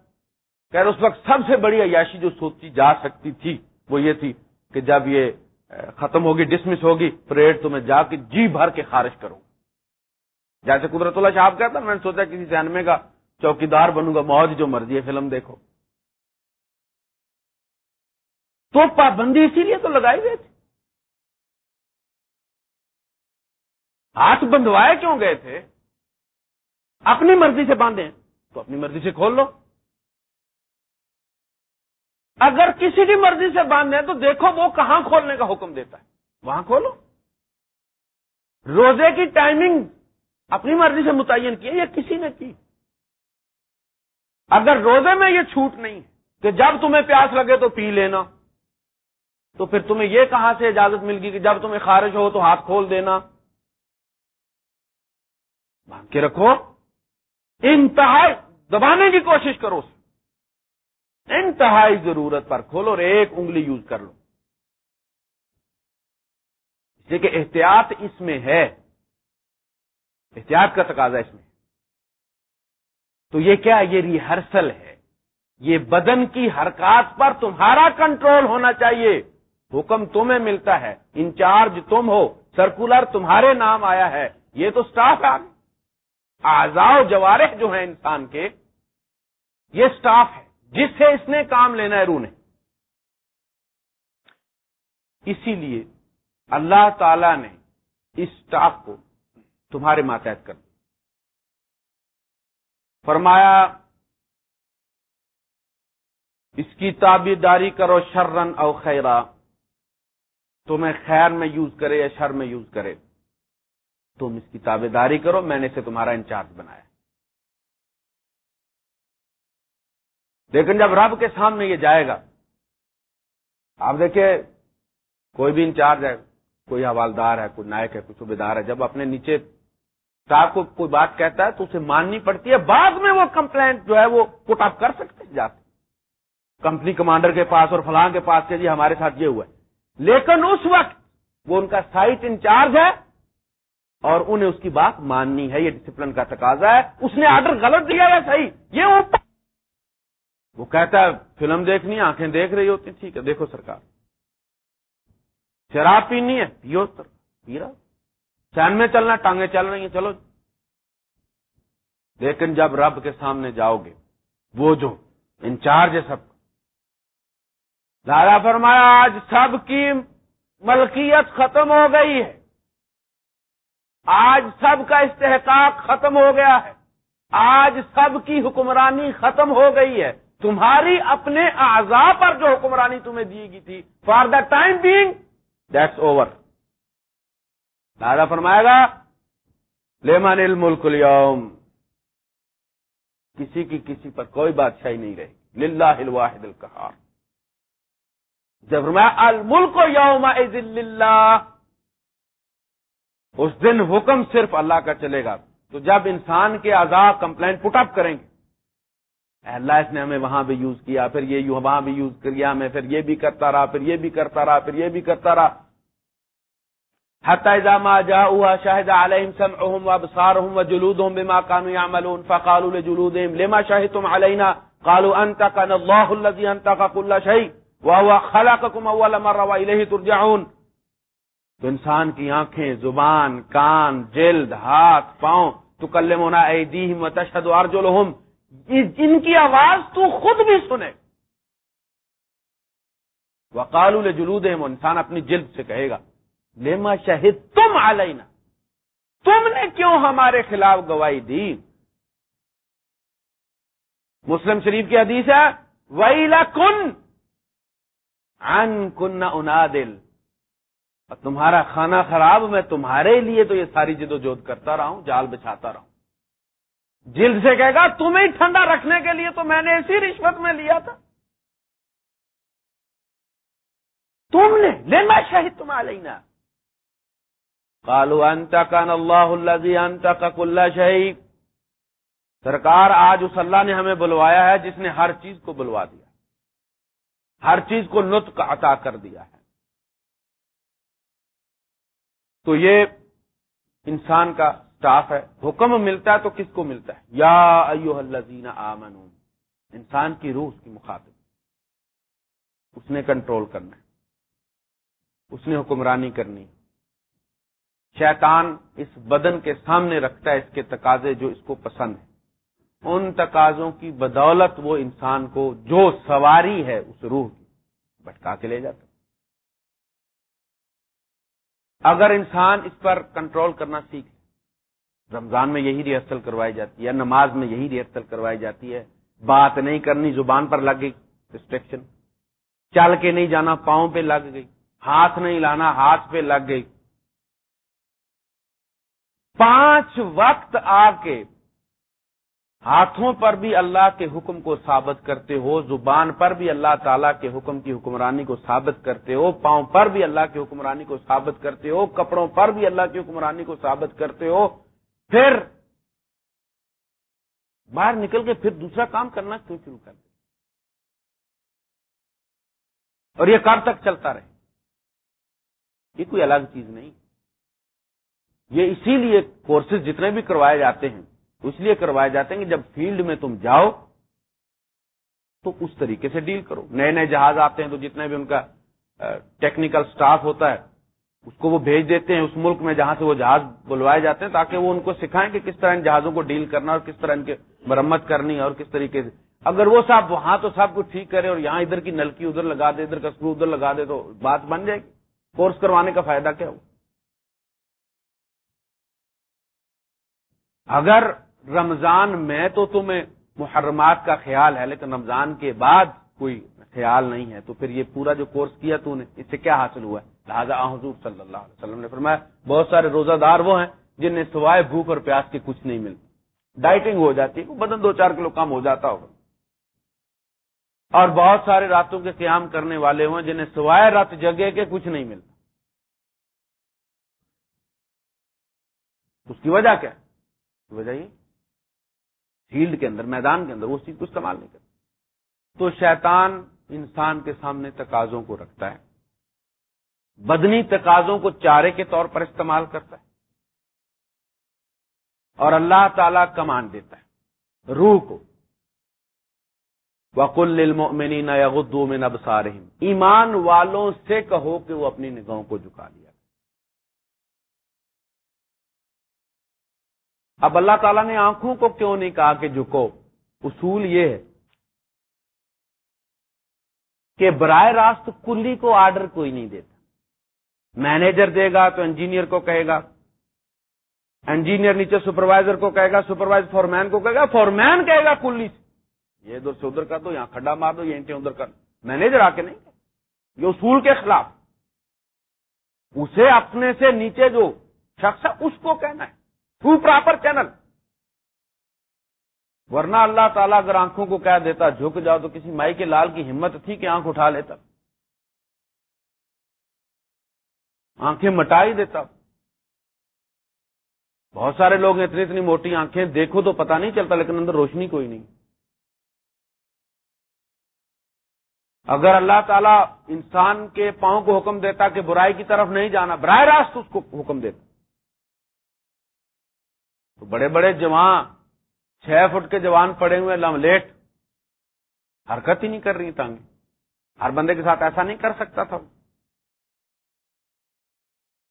خیر اس وقت سب سے بڑی عیاشی جو سوچی جا سکتی تھی وہ یہ تھی کہ جب یہ ختم ہوگی ڈسمس ہوگی، پریڈ تو میں جا کے جی بھر کے خارج کروں۔ جیسے قدرت اللہ صاحب کہتا میں نے سوچا کسی سینمے کا چوکیدار بنوں گا، موج جو مرضی ہے، فلم دیکھو۔ تو پابندی اسی لیے تو لگائی گئی تھی۔ ہاتھ بندوائے کیوں گئے تھے؟ اپنی مرضی سے باندھے تو اپنی مرضی سے کھول لو۔ اگر کسی کی مرضی سے باندھے تو دیکھو وہ کہاں کھولنے کا حکم دیتا ہے۔ وہاں کھولو۔ روزے کی ٹائمنگ اپنی مرضی سے متعین کی یا کسی نے کی۔ اگر روزے میں یہ چھوٹ نہیں کہ جب تمہیں پیاس لگے تو پی لینا، تو پھر تمہیں یہ کہاں سے اجازت مل گئی کہ جب تمہیں خارج ہو تو ہاتھ کھول دینا۔ باندھ کے رکھو۔ انتہائی دبانے کی کوشش کرو انتہائی ضرورت پر کھولو اور ایک انگلی یوز کر لو۔ اس لیے کہ احتیاط اس میں ہے۔ احتیاط کا تقاضا اس میں۔ تو یہ کیا؟ یہ ریہرسل ہے۔ یہ بدن کی حرکات پر تمہارا کنٹرول ہونا چاہیے۔ حکم تمہیں ملتا ہے۔ انچارج تم ہو۔ سرکولر تمہارے نام آیا ہے۔ یہ تو سٹاف ہے۔ آزاؤ جوارح جو ہیں انسان کے، یہ سٹاف ہے۔ جس سے اس نے کام لینا ہے روح نے۔ اسی لیے اللہ تعالی نے اس اسٹاف کو تمہارے ماتحت کر دیا۔ فرمایا، اس کی تعبیر داری کرو شرن او خیرا۔ تمہیں خیر میں یوز کرے یا شر میں یوز کرے۔ تم اس کی تابے داری کرو، میں نے اسے تمہارا انچارج بنایا۔ لیکن جب رب کے سامنے یہ جائے گا، آپ دیکھیں، کوئی بھی انچارج ہے، کوئی حوالدار ہے، کوئی نائک ہے، کوئی صوبے دار ہے، جب اپنے نیچے کو کوئی بات کہتا ہے تو اسے ماننی پڑتی ہے، بعد میں وہ کمپلینٹ جو ہے وہ پٹ اپ کر سکتے جاتے کمپنی کمانڈر کے پاس اور فلاں کے پاس کہ جی ہمارے ساتھ یہ ہوا ہے۔ لیکن اس وقت وہ ان کا سائٹ انچارج ہے اور انہیں اس کی بات ماننی ہے، یہ ڈسپلن کا تقاضا ہے۔ اس نے آرڈر غلط دیا ہے، صحیح۔ یہ وہ کہتا ہے، فلم دیکھنی، آنکھیں دیکھ رہی ہوتی ٹھیک ہے، دیکھو سرکار۔ شراب پینی ہے، پیو سر پی رہا۔ چین میں چلنا، ٹانگیں چل رہی ہیں، چلو۔ لیکن جب رب کے سامنے جاؤ گے، وہ جو انچارج ہے سب دادا فرمایا، آج سب کی ملکیت ختم ہو گئی ہے۔ آج سب کا استحقاق ختم ہو گیا ہے۔ آج سب کی حکمرانی ختم ہو گئی ہے۔ تمہاری اپنے اعضاء پر جو حکمرانی تمہیں دی گئی تھی۔ For the time being that's over دادا فرمائے گا لیمان الملک اليوم۔ کسی کی کسی پر کوئی بادشاہی نہیں رہی للہ الواحد القہار۔ جب فرمایا، الملک یوم اللہ اس دن حکم صرف اللہ کا چلے گا۔ تو جب انسان کے عذاب کمپلین پٹ اپ کریں گے اللہ، اس نے ہمیں وہاں بھی یوز کیا، پھر یہ وہاں بھی یوز کیا ہمیں پھر یہ بھی کرتا رہا، پھر یہ بھی کرتا رہا، پھر یہ بھی کرتا رہا۔ حتى ما جاءوها شاهد عليهم سمعهم وابصارهم وجلودهم بما كانوا يعملون فقالوا لجلودهم لما شهدتم علينا قالوا انتقنا الله الذي انتق كل شيء وهو خلقكم اول مره واليه ترجعون۔ تو انسان کی آنکھیں، زبان، کان، جلد، ہاتھ، پاؤں تو کل مونا ایدیہم و ارجلہم۔ جن کی آواز تو خود بھی سنے۔ وقالوا لجلودهم انسان اپنی جلد سے کہے گا لیما شہید تم علینا؟ تم نے کیوں ہمارے خلاف گواہی دی؟ مسلم شریف کی حدیث ہے ویلا کن ان کن انادل تمہارا کھانا خراب میں تمہارے لیے تو یہ ساری جد و جہد کرتا رہا ہوں، جال بچھاتا رہا ہوں۔ جلد سے کہے گا، تمہیں ٹھنڈا رکھنے کے لیے تو میں نے اسی رشوت میں لیا تھا۔ تم نے لینا شہید تم علینا۔ قالوا، انت کان اللہ الذي انت كل شيء سرکار آج اس اللہ نے ہمیں بلوایا ہے جس نے ہر چیز کو بلوا دیا۔ ہر چیز کو نطق عطا کر دیا ہے۔ تو یہ انسان کا سٹاف ہے۔ حکم ملتا ہے تو کس کو ملتا ہے؟ یا ایوہ الذین آمنون انسان کی روح اس کی مخاطب۔ اس نے کنٹرول کرنا ہے۔ اس نے حکمرانی کرنی شیطان اس بدن کے سامنے رکھتا ہے، اس کے تقاضے جو اس کو پسند ہے ان تقاضوں کی بدولت وہ انسان کو جو سواری ہے، اس روح کی بٹکا کے لے جاتا اگر انسان اس پر کنٹرول کرنا سیکھ رمضان میں یہی ریہرسل کروائی جاتی ہے، نماز میں یہی ریہرسل کروائی جاتی ہے، بات نہیں کرنی، زبان پر لگ گئی ریسٹرکشن چل کے نہیں جانا، پاؤں پہ لگ گئی، ہاتھ نہیں لانا، ہاتھ پہ لگ گئی۔ پانچ وقت آ کے ہاتھوں پر بھی اللہ کے حکم کو ثابت کرتے ہو، زبان پر بھی اللہ تعالیٰ کے حکم کی حکمرانی کو ثابت کرتے ہو، پاؤں پر بھی اللہ کی حکمرانی کو ثابت کرتے ہو، کپڑوں پر بھی اللہ کی حکمرانی کو ثابت کرتے ہو، پھر باہر نکل کے پھر دوسرا کام کرنا کیوں شروع کر دیں اور یہ کب تک چلتا رہے۔ یہ کوئی الگ چیز نہیں۔ یہ اسی لیے کورسز جتنے بھی کروائے جاتے ہیں اس لیے کروائے جاتے ہیں کہ جب فیلڈ میں تم جاؤ تو اس طریقے سے ڈیل کرو۔ نئے نئے جہاز آتے ہیں تو جتنے بھی ان کا ٹیکنیکل سٹاف ہوتا ہے، اس کو وہ بھیج دیتے ہیں اس ملک میں جہاں سے وہ جہاز بلوائے جاتے ہیں تاکہ وہ ان کو سکھائیں کہ کس طرح ان جہازوں کو ڈیل کرنا اور کس طرح ان کی مرمت کرنی اور کس طریقے سے۔ اگر وہ صاحب وہاں تو سب کچھ ٹھیک کرے اور یہاں ادھر کی نلکی ادھر لگا دے، ادھر کا اسکرو ادھر لگا دے تو بات بن جائے گی۔ کورس کروانے کا فائدہ کیا ہو اگر رمضان میں تو تمہیں محرمات کا خیال ہے، لیکن رمضان کے بعد کوئی خیال نہیں ہے۔ تو پھر یہ پورا جو کورس کیا تو نے، اس سے کیا حاصل ہوا ہے؟ لہٰذا حضور صلی اللہ علیہ وسلم نے فرمایا، بہت سارے روزہ دار وہ ہیں جنہیں سوائے بھوک اور پیاس کے کچھ نہیں ملتا۔ ڈائٹنگ ہو جاتی ہے بدن دو چار کلو کم ہو جاتا ہوگا۔ اور بہت سارے راتوں کے قیام کرنے والے ہوں جنہیں سوائے رات جگہ کے کچھ نہیں ملتا۔ اس کی وجہ کیا؟ وجہ یہ فیلڈ کے اندر، میدان کے اندر، وہ چیز کو استعمال نہیں کرتا۔ تو شیطان انسان کے سامنے تقاضوں کو رکھتا ہے۔ بدنی تقاضوں کو چارے کے طور پر استعمال کرتا ہے۔ اور اللہ تعالی کمان دیتا ہے روح کو۔ وکل المؤمنین یغضوا من ابصارهم ایمان والوں سے کہو کہ وہ اپنی نگاہوں کو جھکا لیا۔ اب اللہ تعالیٰ نے آنکھوں کو کیوں نہیں کہا کہ جھکو؟ اصول یہ ہے کہ براہ راست کلی کو آرڈر کوئی نہیں دیتا۔ مینیجر دے گا تو انجینئر کو کہے گا۔ انجینئر نیچے سپروائزر کو کہے گا، سپروائزر فورمین کو کہے گا، فورمین کہے گا کلی سے۔ یہ ادھر سے ادھر کر دو، یہاں کھڈا مار دو، یہ انٹے ادھر کر مینیجر آ کے نہیں یہ اصول کے خلاف۔ اسے اپنے سے نیچے جو شخص ہے، اس کو کہنا ہے۔ ٹرو پراپر چینل ورنہ اللہ تعالیٰ اگر آنکھوں کو کہہ دیتا، جھک جاؤ تو کسی مائی کے لال کی ہمت تھی کہ آنکھ اٹھا لیتا۔ آنکھیں مٹا ہی دیتا۔ بہت سارے لوگ اتنی اتنی موٹی آنکھیں، دیکھو تو پتا نہیں چلتا، لیکن اندر روشنی کوئی نہیں۔ اگر اللہ تعالیٰ انسان کے پاؤں کو حکم دیتا کہ برائی کی طرف نہیں جانا، براہ راست اس کو حکم دیتا۔ تو بڑے بڑے جوان، چھ فٹ کے جوان پڑے ہوئے لم لیٹ۔ حرکت ہی نہیں کر رہی تانگیں ہر بندے کے ساتھ ایسا نہیں کر سکتا تھا۔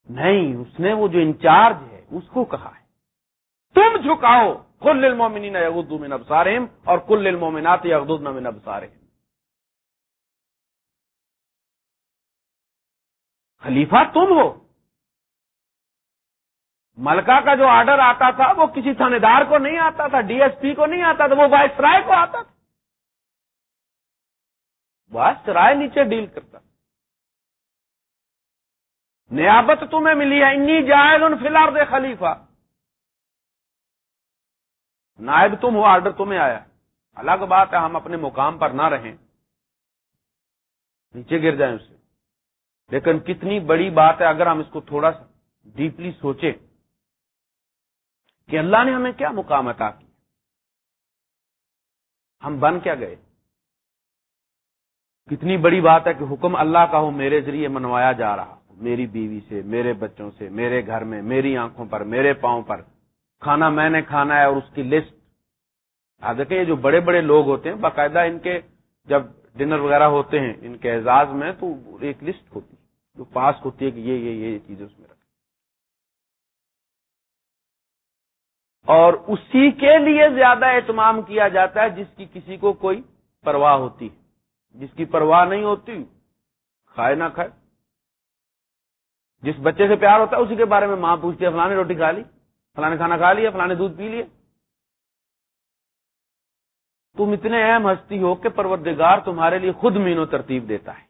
نہیں، اس نے وہ جو انچارج ہے، اس کو کہا ہے۔ تم جھکاؤ۔ کل المومنین یغضوا من ابصارہم اور کل المومنات یغضضن من ابصارہم۔ خلیفہ تم ہو۔ ملکہ کا جو آرڈر آتا تھا وہ کسی تھانے دار کو نہیں آتا تھا، ڈی ایس پی کو نہیں آتا تھا، وہ وائس رائے کو آتا تھا۔ وائس رائے نیچے ڈیل کرتا۔ نیابت تمہیں ملی ہے، انی جائز ان فی دے خلیفہ۔ نائب تم ہو، آرڈر تمہیں آیا۔ الگ بات ہے، ہم اپنے مقام پر نہ رہیں۔ نیچے گر جائیں اسے۔ لیکن کتنی بڑی بات ہے، اگر ہم اس کو تھوڑا سا ڈیپلی سوچیں۔ کہ اللہ نے ہمیں کیا مقام عطا کیا ہم بن کیا گئے؟ کتنی بڑی بات ہے کہ حکم اللہ کا ہو، میرے ذریعے منوایا جا رہا میری بیوی سے، میرے بچوں سے، میرے گھر میں، میری آنکھوں پر، میرے پاؤں پر۔ کھانا میں نے کھانا ہے اور اس کی لسٹ۔ دیکھیں، یہ جو بڑے بڑے لوگ ہوتے ہیں، باقاعدہ ان کے جب ڈنر وغیرہ ہوتے ہیں، ان کے اعزاز میں تو ایک لسٹ ہوتی ہے، جو پاس ہوتی ہے کہ یہ یہ یہ چیزیں اس میں اور اسی کے لیے زیادہ اہتمام کیا جاتا ہے جس کی کسی کو کوئی پرواہ ہوتی جس کی پرواہ نہیں ہوتی، کھائے نہ کھائے۔ جس بچے سے پیار ہوتا ہے، اسی کے بارے میں ماں پوچھتی ہے فلانے روٹی کھا لی فلانے کھانا کھا لیا فلانے دودھ پی لیے تم اتنے اہم ہستی ہو کہ پروردگار تمہارے لیے خود مینو ترتیب دیتا ہے۔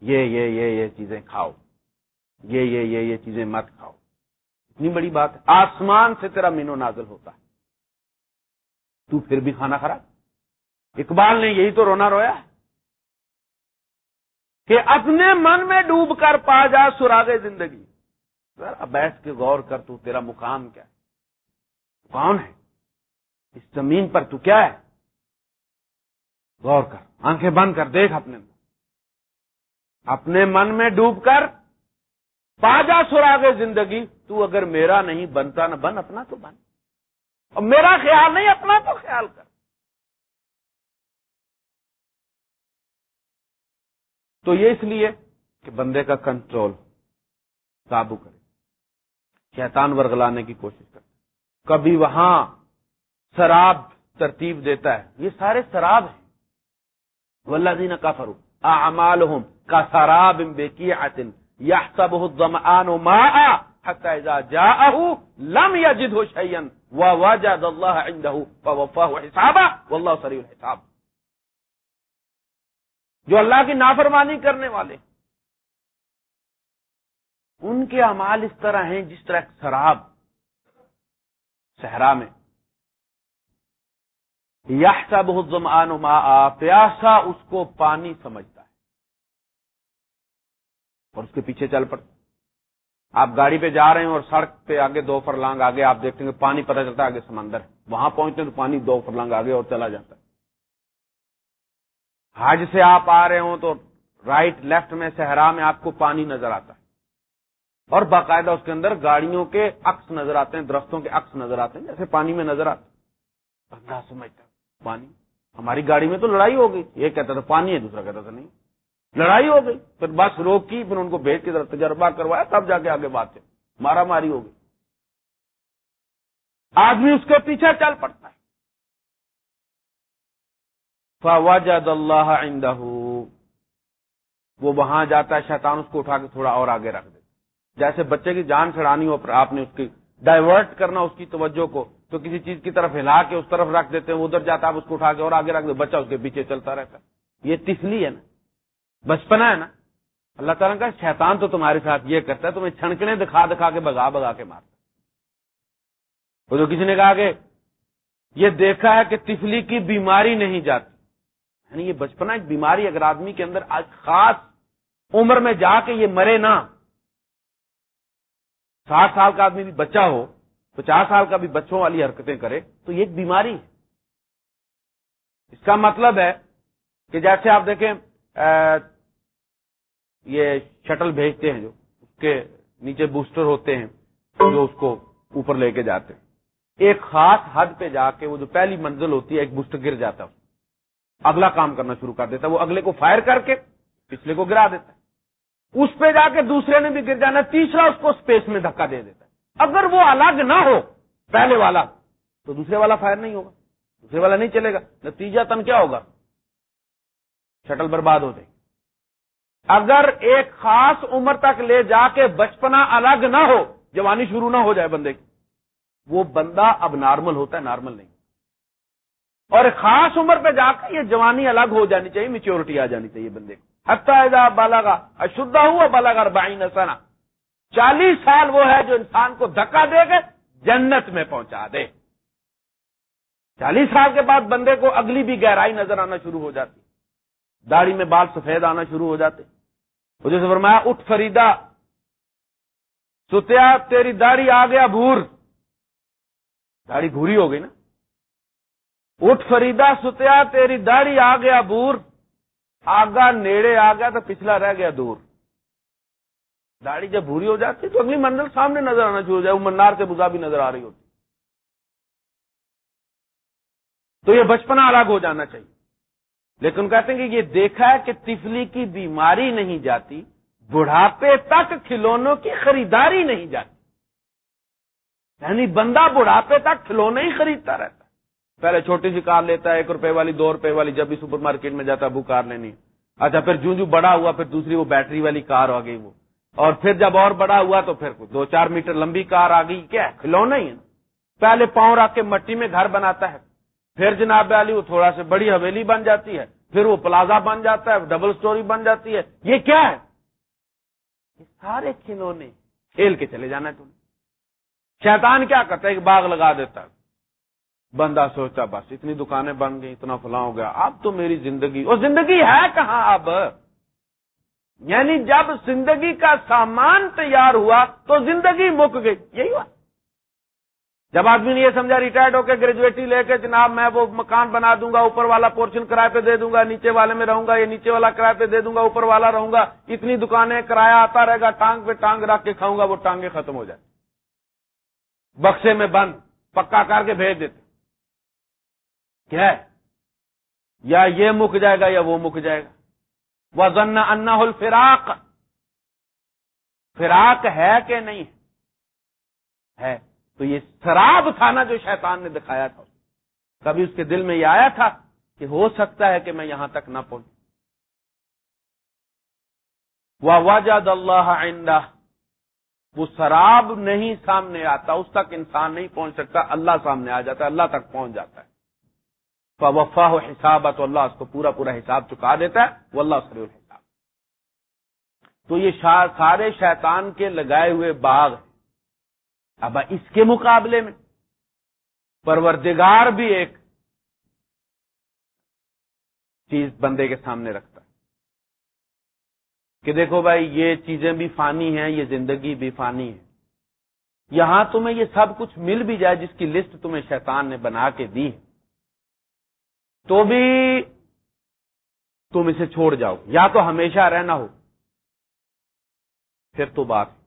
یہ یہ یہ یہ چیزیں کھاؤ۔ یہ یہ یہ یہ چیزیں مت کھاؤ۔ اتنی بڑی بات ہے۔ آسمان سے تیرا مینو نازل ہوتا ہے۔ تو پھر بھی کھانا خراب۔ اقبال نے یہی تو رونا رویا کہ اپنے من میں ڈوب کر پا جا سراغ زندگی۔ اب بیٹھ کے غور کر، تو تیرا مقام کیا ہے؟ کون ہے؟ اس زمین پر تو کیا ہے؟ غور کر، آنکھیں بند کر، دیکھ اپنے من۔ اپنے من میں ڈوب کر پاجا سراغ زندگی، تو اگر میرا نہیں بنتا نہ بن، اپنا تو بن۔ اور میرا خیال نہیں، اپنا تو خیال کر۔ تو یہ اس لیے کہ بندے کا کنٹرول قابو کرے۔ شیطان ورگلانے کی کوشش کرے کبھی وہاں شراب ترتیب دیتا ہے۔ یہ سارے شراب ہیں۔ ولہ دین کا فرو امال کا سراب بے کی آتن یا سب لم يجد شيئا ووجد الله عنده فوفاه حسابا والله سريع الحساب۔ جو اللہ کی نافرمانی کرنے والے ان کے اعمال اس طرح ہیں جس طرح شراب صحرا میں۔ یا بہت زمان پیاسا اس کو پانی سمجھتا۔ اور اس کے پیچھے چل پڑتا آپ گاڑی پہ جا رہے ہیں اور سڑک پہ آگے دو فرلانگ آگے آپ دیکھتے ہیں پانی پتہ چلتا ہے آگے سمندر وہاں پہنچتے ہیں تو پانی دو فرلانگ آگے اور چلا جاتا ہے۔ حج سے آپ آ رہے ہوں تو رائٹ لیفٹ میں صحرا میں آپ کو پانی نظر آتا ہے۔ اور باقاعدہ اس کے اندر گاڑیوں کے عکس نظر آتے ہیں، درختوں کے عکس نظر آتے ہیں، جیسے پانی میں نظر آتا بندہ سمجھتا پانی، ہماری گاڑی میں تو لڑائی ہو گئی۔ یہ کہتا تھا، پانی ہے، دوسرا کہتا تھا، نہیں۔ لڑائی ہو گئی، پھر بس روک کی، پھر ان کو بھیج کے تجربہ کروایا، تب جا کے آگے بات ہے مارا ماری ہو گئی۔ آدمی اس کے پیچھے چل پڑتا ہے۔ فوجد اللہ عندہ وہ وہاں جاتا ہے، شیطان اس کو اٹھا کے تھوڑا اور آگے رکھ دے جیسے بچے کی جان چڑھانی ہو آپ نے اس کی ڈائیورٹ کرنا، اس کی توجہ کو تو کسی چیز کی طرف ہلا کے اس طرف رکھ دیتے ہیں ادھر جاتا ہے اس کو اٹھا کے اور آگے رکھ دے بچہ اس کے پیچھے چلتا رہتا ہے۔ یہ تفلی ہے نا۔ بچپنا ہے نا۔ اللہ تعالیٰ کا شیطان تو تمہارے ساتھ یہ کرتا ہے، تمہیں چھنکنے، دکھا دکھا کے، بگا بگا کے مارتا وہ جو کسی نے کہا کہ یہ دیکھا ہے کہ تفلی کی بیماری نہیں جاتی۔ یعنی یہ بچپنا ایک بیماری اگر آدمی کے اندر خاص عمر میں جا کے یہ مرے نہ ساٹھ سال کا آدمی بھی بچہ ہو، پچاس سال کا بھی بچوں والی حرکتیں کرے، تو یہ ایک بیماری ہے۔ اس کا مطلب ہے کہ جیسے آپ دیکھیں یہ شٹل بھیجتے ہیں جو، اس کے نیچے بوسٹر ہوتے ہیں، جو اس کو اوپر لے کے جاتے ہیں۔ ایک خاص حد پہ جا کے وہ جو پہلی منزل ہوتی ہے، ایک بوسٹر گر جاتا ہے۔ اگلا کام کرنا شروع کر دیتا ہے۔ وہ اگلے کو فائر کر کے پچھلے کو گرا دیتا ہے۔ اس پہ جا کے دوسرے نے بھی گر جانا تیسرا اس کو اسپیس میں دھکا دے دیتا ہے۔ اگر وہ الگ نہ ہو، پہلے والا، تو دوسرے والا فائر نہیں ہوگا۔ دوسرے والا نہیں چلے گا۔ نتیجہ تن کیا ہوگا؟ شٹل برباد ہو جائے۔ اگر ایک خاص عمر تک لے جا کے بچپنا الگ نہ ہو، جوانی شروع نہ ہو جائے بندے کی، وہ بندہ اب نارمل ہوتا ہے، نارمل نہیں۔ اور ایک خاص عمر پہ جا کے یہ جوانی الگ ہو جانی چاہیے میچیورٹی آ جانی چاہیے بندے کو حتہ بالا کا اشدہ ہوا بالا گا بائن سنا چالیس سال وہ ہے جو انسان کو دھکا دے گا جنت میں پہنچا دے۔ چالیس سال کے بعد بندے کو اگلی بھی گہرائی نظر آنا شروع ہو جاتی۔ داڑھی میں بال سفید آنا شروع ہو جاتے۔ مجھے سے فرمایا، اٹھ فریدا ستیا، تیری داڑھی آ گیا بھور۔ داڑھی بھوری ہو گئی نا۔ اٹھ فریدا ستیا، تیری داڑھی آ گیا بور آگا نیڑے آ گیا تو پچھلا رہ گیا دور۔ داڑھی جب بھوری ہو جاتی تو اگلی منزل سامنے نظر آنا شروع ہو جائے، وہ منار سے بزا بھی نظر آ رہی ہوتی۔ تو یہ بچپنا الگ ہو جانا چاہیے۔ لیکن کہتے ہیں کہ یہ دیکھا ہے کہ تفلی کی بیماری نہیں جاتی، بڑھاپے تک کھلونوں کی خریداری نہیں جاتی۔ یعنی بندہ بڑھاپے تک کھلونے ہی خریدتا رہتا۔ پہلے چھوٹی سی کار لیتا ہے، ایک روپے والی، دو روپے والی، جب بھی سپر مارکیٹ میں جاتا ہے، وہ کار لینی اچھا پھر جو جو بڑا ہوا، پھر دوسری وہ بیٹری والی کار آ گئی وہ۔ اور پھر جب اور بڑا ہوا تو پھر دو چار میٹر لمبی کار آ گئی۔ کیا کھلونا ہی ہے۔ پہلے پاؤں رکھ کے مٹی میں گھر بناتا ہے۔ پھر جناب والی وہ تھوڑا سا بڑی حویلی بن جاتی ہے، پھر وہ پلازا بن جاتا ہے، ڈبل سٹوری بن جاتی ہے۔ یہ کیا ہے؟ یہ سارے کھلونے کھیل کے چلے جانا ہے تم شیطان کیا کرتا ہے؟ ایک باغ لگا دیتا بندہ سوچتا بس اتنی دکانیں بن گئی اتنا فلاں ہو گیا۔ اب تو میری زندگی، اور زندگی ہے کہاں اب؟ یعنی جب زندگی کا سامان تیار ہوا تو زندگی مک گئی۔ یہی ہوا جب آدمی نے یہ سمجھا ریٹائرڈ ہو کے گریجویٹی لے کے جناب میں وہ مکان بنا دوں گا، اوپر والا پورشن کرائے پہ دے دوں گا، نیچے والے میں رہوں گا، یہ نیچے والا کرائے پہ دے دوں گا، اوپر والا رہوں گا، اتنی دکانیں کرایہ آتا رہے گا، ٹانگ پہ ٹانگ رکھ کے کھاؤں گا، وہ ٹانگیں ختم ہو جائے بکسے میں بند، پکا کر کے بھیج دیتے۔ کیا ہے؟ یا یہ مک جائے گا یا وہ مک جائے گا۔ وہ ضن انا فراق فراق ہے کہ نہیں؟ ہے۔ تو یہ شراب تھا نا جو شیطان نے دکھایا تھا کبھی اس کے دل میں یہ آیا تھا کہ ہو سکتا ہے کہ میں یہاں تک نہ پہنچ وجد اللہ آئندہ وہ شراب نہیں سامنے آتا، اس تک انسان نہیں پہنچ سکتا، اللہ سامنے آ جاتا ہے، اللہ تک پہنچ جاتا ہے۔ وفا ہو حساب تو اللہ اس کو پورا پورا حساب چکا دیتا ہے وہ اللہ سر الحساب تو یہ سارے شیطان کے لگائے ہوئے باغ اب اس کے مقابلے میں پروردگار بھی ایک چیز بندے کے سامنے رکھتا ہے۔ کہ دیکھو بھائی، یہ چیزیں بھی فانی ہیں، یہ زندگی بھی فانی ہے۔ یہاں تمہیں یہ سب کچھ مل بھی جائے جس کی لسٹ تمہیں شیطان نے بنا کے دی ہے۔ تو بھی تم اسے چھوڑ جاؤ، یا تو ہمیشہ رہنا ہو، پھر تو بات۔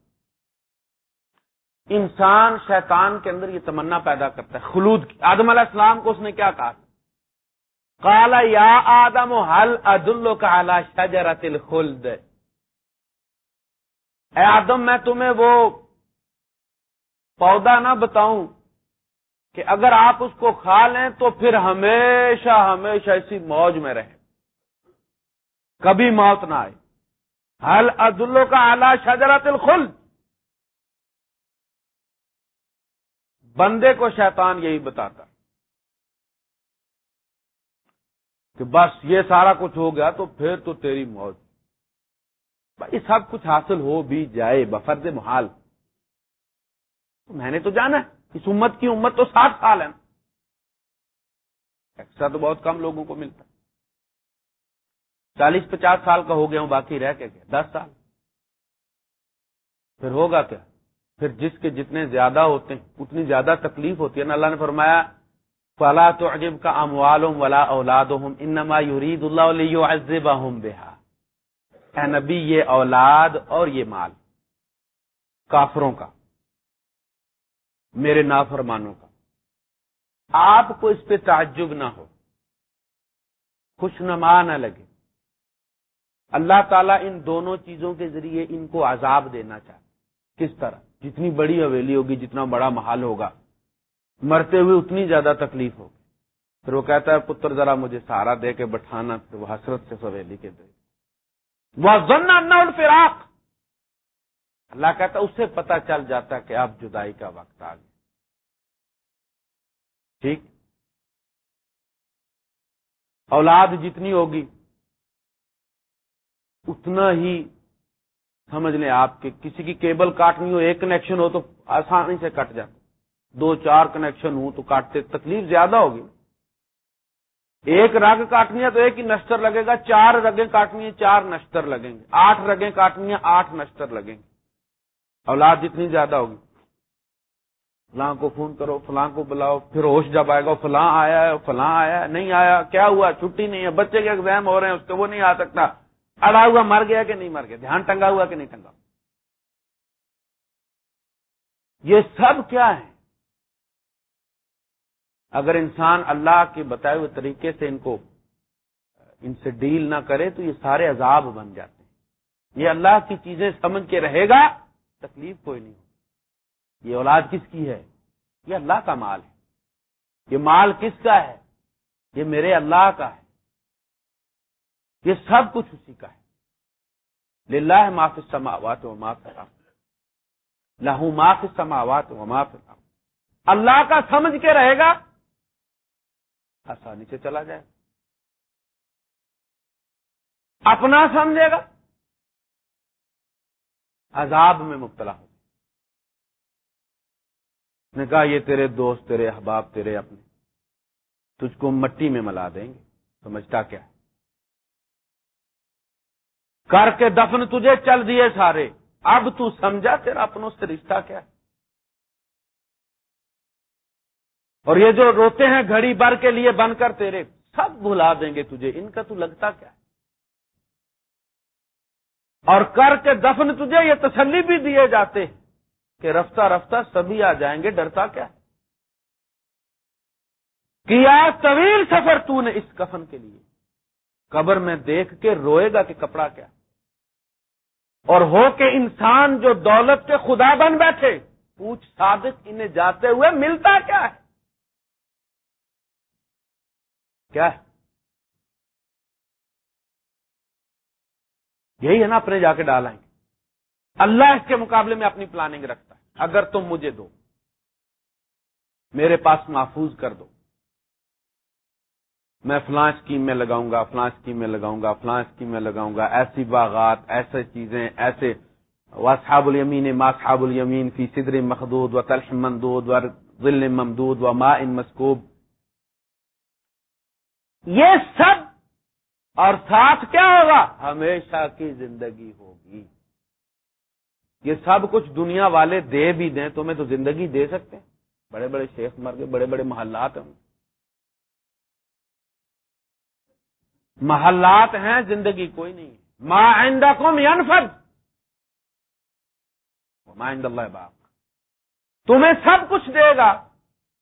انسان شیطان کے اندر یہ تمنا پیدا کرتا ہے، خلود کی۔ آدم علیہ السلام کو اس نے کیا کہا؟ کالا یا آدم حل عدل کا شجرت الخلد؟ اے آدم، میں تمہیں وہ پودا نہ بتاؤں کہ اگر آپ اس کو کھا لیں تو پھر ہمیشہ ہمیشہ ایسی موج میں رہیں۔ کبھی موت نہ آئے۔ حل عدلو کا اعلی شجرت الخلد؟ بندے کو شیطان یہی بتاتا کہ بس یہ سارا کچھ ہو گیا تو پھر تو تیری موت۔ بھائی سب کچھ حاصل ہو بھی جائے بفرد محال۔ میں نے تو جانا ہے، اس امت کی امت تو سات سال ہے نا۔ ایکسٹرا تو بہت کم لوگوں کو ملتا۔ چالیس پچاس سال کا ہو گیا ہوں، باقی رہ کے گیا۔ دس سال۔ پھر ہوگا کیا؟ پھر جس کے جتنے زیادہ ہوتے ہیں، اتنی زیادہ تکلیف ہوتی ہے نا۔ اللہ نے فرمایا، فلا تو عجب کا اموال ولا اولاد انما یرید اللہ بہا اے نبی، یہ اولاد اور یہ مال، کافروں کا، میرے نافرمانوں کا۔ آپ کو اس پہ تعجب نہ ہو خوش نما نہ لگے۔ اللہ تعالیٰ ان دونوں چیزوں کے ذریعے ان کو عذاب دینا چاہتے کس طرح؟ جتنی بڑی حویلی ہوگی، جتنا بڑا محل ہوگا، مرتے ہوئے اتنی زیادہ تکلیف ہوگی۔ پھر وہ کہتا ہے، پتر، ذرا مجھے سہارا دے کے بٹھانا پھر وہ حسرت سے سویلی کے دے وہ ضن فراق اللہ کہتا اس سے پتا چل جاتا کہ اب جدائی کا وقت آ گیا۔ ٹھیک؟ اولاد جتنی ہوگی، اتنا ہی سمجھ لیں آپ کے کسی کی کیبل کاٹنی ہو، ایک کنیکشن ہو تو آسانی سے کٹ جاتا دو، چار کنیکشن ہوں تو کاٹتے تکلیف زیادہ ہوگی۔ ایک رگ کاٹنی ہے تو ایک ہی نشتر لگے گا، چار رگیں کاٹنی ہے چار نشتر لگیں گے۔ آٹھ رگیں کاٹنی ہے آٹھ نشتر لگیں گے۔ اولاد جتنی زیادہ ہوگی۔ فلاں کو فون کرو، فلاں کو بلاؤ، پھر ہوش جب آئے گا فلاں آیا ہے، فلاں آیا ہے، نہیں آیا، کیا ہوا؟ چھٹی نہیں ہے، بچے کے ایگزام ہو رہے ہیں، اس کو وہ نہیں آ سکتا۔ اڑا ہوا مر گیا کہ نہیں مر گیا؟ دھیان ٹنگا ہوا کہ نہیں ٹنگا؟ یہ سب کیا ہے اگر انسان اللہ کے بتائے ہوئے طریقے سے ان کو، ان سے ڈیل نہ کرے تو یہ سارے عذاب بن جاتے ہیں۔ یہ اللہ کی چیزیں سمجھ کے رہے گا، تکلیف کوئی نہیں ہوگی۔ یہ اولاد کس کی ہے؟ یہ اللہ کا مال ہے۔ یہ مال کس کا ہے؟ یہ میرے اللہ کا ہے۔ یہ سب کچھ اسی کا ہے۔ للہ معاف سماوات و معاف لاہو معاف سماوات و معاف اللہ کا سمجھ کے رہے گا، آسانی سے چلا جائے۔ اپنا سمجھے گا، عذاب میں مبتلا ہو نے کہا، یہ تیرے دوست، تیرے احباب، تیرے اپنے، تجھ کو مٹی میں ملا دیں گے، سمجھتا کیا ہے؟ کر کے دفن تجھے چل دیے سارے۔ اب تو سمجھا تیرا اپنوں سے رشتہ کیا ہے۔ اور یہ جو روتے ہیں گھڑی بھر کے لیے بن کر تیرے، سب بھلا دیں گے تجھے۔ ان کا تو لگتا کیا ہے؟ اور کر کے دفن تجھے یہ تسلی بھی دیے جاتے کہ رفتہ رفتہ سبھی آ جائیں گے۔ ڈرتا کیا کیا طویل سفر تو نے اس کفن کے لیے؟ قبر میں دیکھ کے روئے گا کہ کپڑا کیا اور ہو کہ انسان جو دولت کے خدا بن بیٹھے، پوچھ صادق انہیں جاتے ہوئے ملتا کیا ہے؟ کیا ہے؟ یہی ہے نا اپنے جا کے ڈالیں گے۔ اللہ اس کے مقابلے میں اپنی پلاننگ رکھتا ہے۔ اگر تم مجھے دو، میرے پاس محفوظ کر دو۔ میں فلاں اسکیم میں لگاؤں گا، فلاں اسکیم میں لگاؤں گا، فلاں اسکیم میں لگاؤں گا، ایسی باغات، ایسے چیزیں، ایسے وصحاب الیمین، ما صحاب الیمین فی صدر مخدود و تلح مندود و ظل ممدود و ماء مسکوب۔ یہ سب اور ساتھ کیا ہوگا؟ ہمیشہ کی زندگی ہوگی۔ یہ سب کچھ دنیا والے دے بھی دیں تو میں تو زندگی دے سکتے ہیں۔ بڑے بڑے شیخ مر گئے بڑے بڑے محلات ہیں۔ محلات ہیں، زندگی کوئی نہیں ما عندکم ینفد۔ ما عند اللہ باق۔ تمہیں سب کچھ دے گا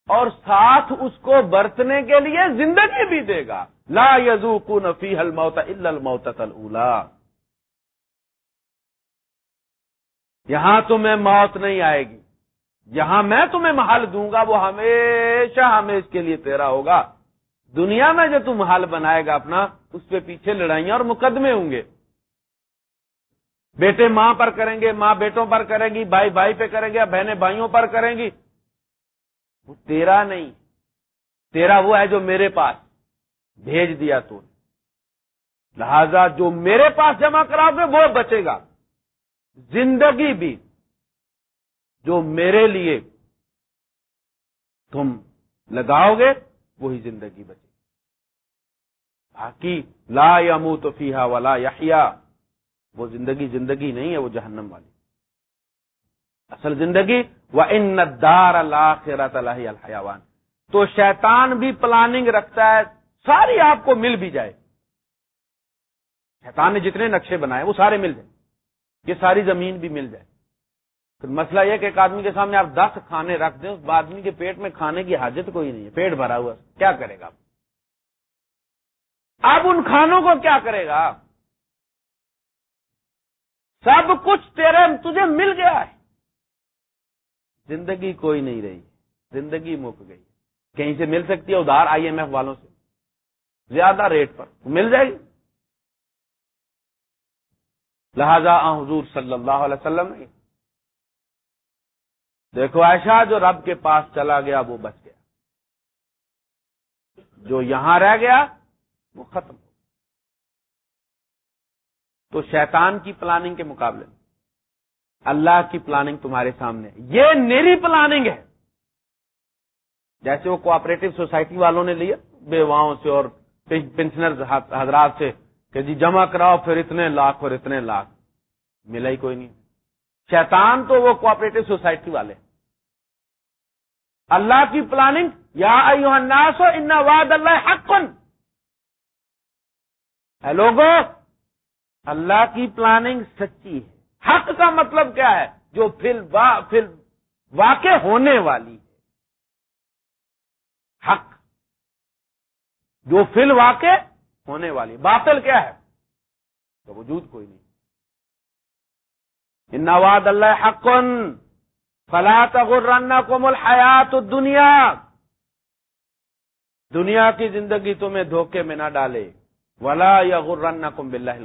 اور ساتھ اس کو برتنے کے لیے زندگی بھی دے گا۔ لا یزوقون فیہ الموت الا الموت یہاں تمہیں موت نہیں آئے گی۔ جہاں میں تمہیں محل دوں گا، وہ ہمیشہ ہمیش کے لیے تیرا ہوگا۔ دنیا میں جو تم محل بنائے گا اپنا، اس پہ پیچھے لڑائیاں اور مقدمے ہوں گے۔ بیٹے ماں پر کریں گے، ماں بیٹوں پر کرے گی، بھائی بھائی پہ کریں گے بہنیں بھائیوں پر کریں گی۔ وہ تیرا نہیں، تیرا وہ ہے جو میرے پاس، بھیج دیا تو۔ لہذا جو میرے پاس جمع کراؤ گے وہ بچے گا۔ زندگی بھی جو میرے لیے تم لگاؤ گے وہی زندگی بچے باقی لا یمو تو فیحا والا یا وہ زندگی زندگی نہیں ہے، وہ جہنم والی۔ اصل زندگی وہ ان دار اللہ الحیوان تو شیطان بھی پلاننگ رکھتا ہے، ساری آپ کو مل بھی جائے۔ شیطان نے جتنے نقشے بنائے، وہ سارے مل جائیں یہ ساری زمین بھی مل جائے۔ پھر مسئلہ یہ کہ ایک آدمی کے سامنے آپ دس کھانے رکھ دیں، اس آدمی کے پیٹ میں کھانے کی حاجت کوئی نہیں ہے، پیٹ بھرا ہوا کیا کرے گا؟ اب ان کھانوں کو کیا کرے گا؟ سب کچھ تیرے تجھے مل گیا ہے۔ زندگی کوئی نہیں رہی، زندگی مک گئی۔ کہیں سے مل سکتی ہے، ادھار آئی ایم ایف والوں سے۔ زیادہ ریٹ پر مل جائے گی۔ لہذا حضور صلی اللہ علیہ وسلم نے دیکھو ایشا جو رب کے پاس چلا گیا، وہ بچ گیا۔ جو یہاں رہ گیا، وہ ختم ہو تو شیطان کی پلاننگ کے مقابلے میں، اللہ کی پلاننگ تمہارے سامنے۔ یہ میری پلاننگ ہے۔ جیسے وہ کوآپریٹو سوسائٹی والوں نے لیا، بیواؤں سے اور پینشنر حضرات سے کہ جی جمع کراؤ، پھر اتنے لاکھ اور اتنے لاکھ۔ ملا ہی کوئی نہیں۔ شیطان تو وہ کوآپریٹو سوسائٹی والے اللہ کی پلاننگ یا الناس ان وعد اللہ حق ہے لوگوں اللہ کی پلاننگ سچی ہے. حق کا مطلب کیا ہے؟ جو پھر واقع ہونے والی ہے. حق. جو فل واقع ہونے والی باطل کیا ہے؟ تو وجود کوئی نہیں. انواد اللہ حقن. فلا تغرنکم کو ملحیات دنیا دنیا کی زندگی تمہیں دھوکے میں نہ ڈالے۔ ولا یا غرن کم بلّہ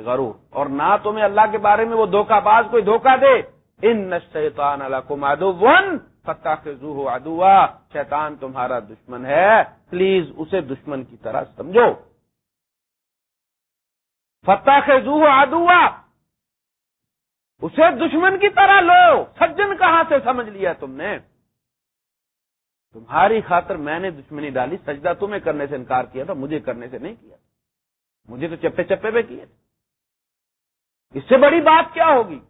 اور نہ تمہیں اللہ کے بارے میں وہ دھوکہ باز کوئی دھوکہ دے۔ ان شیطان اللہ کو مادو ون ادوا شیطان تمہارا دشمن ہے۔ پلیز اسے دشمن کی طرح سمجھو۔ فتح کے ادوا اسے دشمن کی طرح لو۔ سجن کہاں سے سمجھ لیا تم نے؟ تمہاری خاطر میں نے دشمنی ڈالی، سجدہ تمہیں کرنے سے انکار کیا تھا، مجھے کرنے سے نہیں کیا۔ مجھے تو چپے چپے پہ کیے اس سے بڑی بات کیا ہوگی؟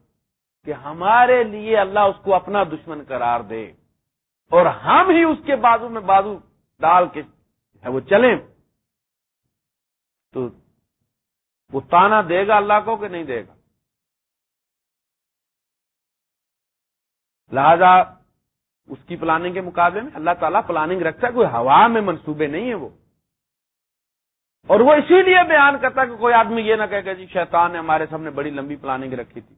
کہ ہمارے لیے اللہ اس کو اپنا دشمن قرار دے۔ اور ہم ہی اس کے بازو میں بازو ڈال کے وہ چلیں۔ تو وہ تانا دے گا اللہ کو کہ نہیں دے گا؟ لہذا اس کی پلاننگ کے مقابلے میں اللہ تعالیٰ پلاننگ رکھتا ہے، کوئی ہوا میں منصوبے نہیں ہے وہ۔ اور وہ اسی لیے بیان کرتا کہ کوئی آدمی یہ نہ کہے گا جی شیطان نے ہمارے سامنے بڑی لمبی پلاننگ رکھی تھی۔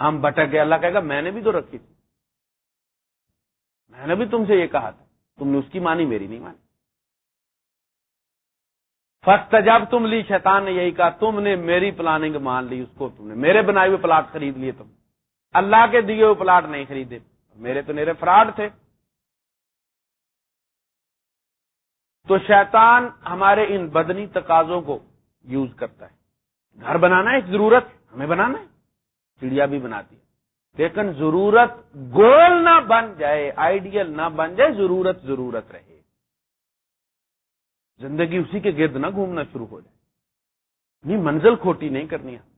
ہم بھٹک گئے، اللہ کہے گا، میں نے بھی تو رکھی تھی۔ میں نے بھی تم سے یہ کہا تھا۔ تم نے اس کی مانی، میری نہیں مانی۔ فسٹ جب تم لی، شیطان نے یہی کہا، تم نے میری پلاننگ مان لی، اس کو تم نے، میرے بنائے ہوئے پلاٹ خرید لیے تم۔ اللہ کے دیے ہوئے پلاٹ نہیں خریدے۔ میرے تو میرے فراڈ تھے۔ تو شیطان ہمارے ان بدنی تقاضوں کو یوز کرتا ہے۔ گھر بنانا ہے ایک ضرورت، ہمیں بنانا ہے۔ چڑیا بھی بناتی ہے۔ لیکن ضرورت گول نہ بن جائے، آئیڈیل نہ بن جائے، ضرورت ضرورت رہے۔ زندگی اسی کے گرد نہ گھومنا شروع ہو جائے۔ نہیں، منزل کھوٹی نہیں کرنی ہے۔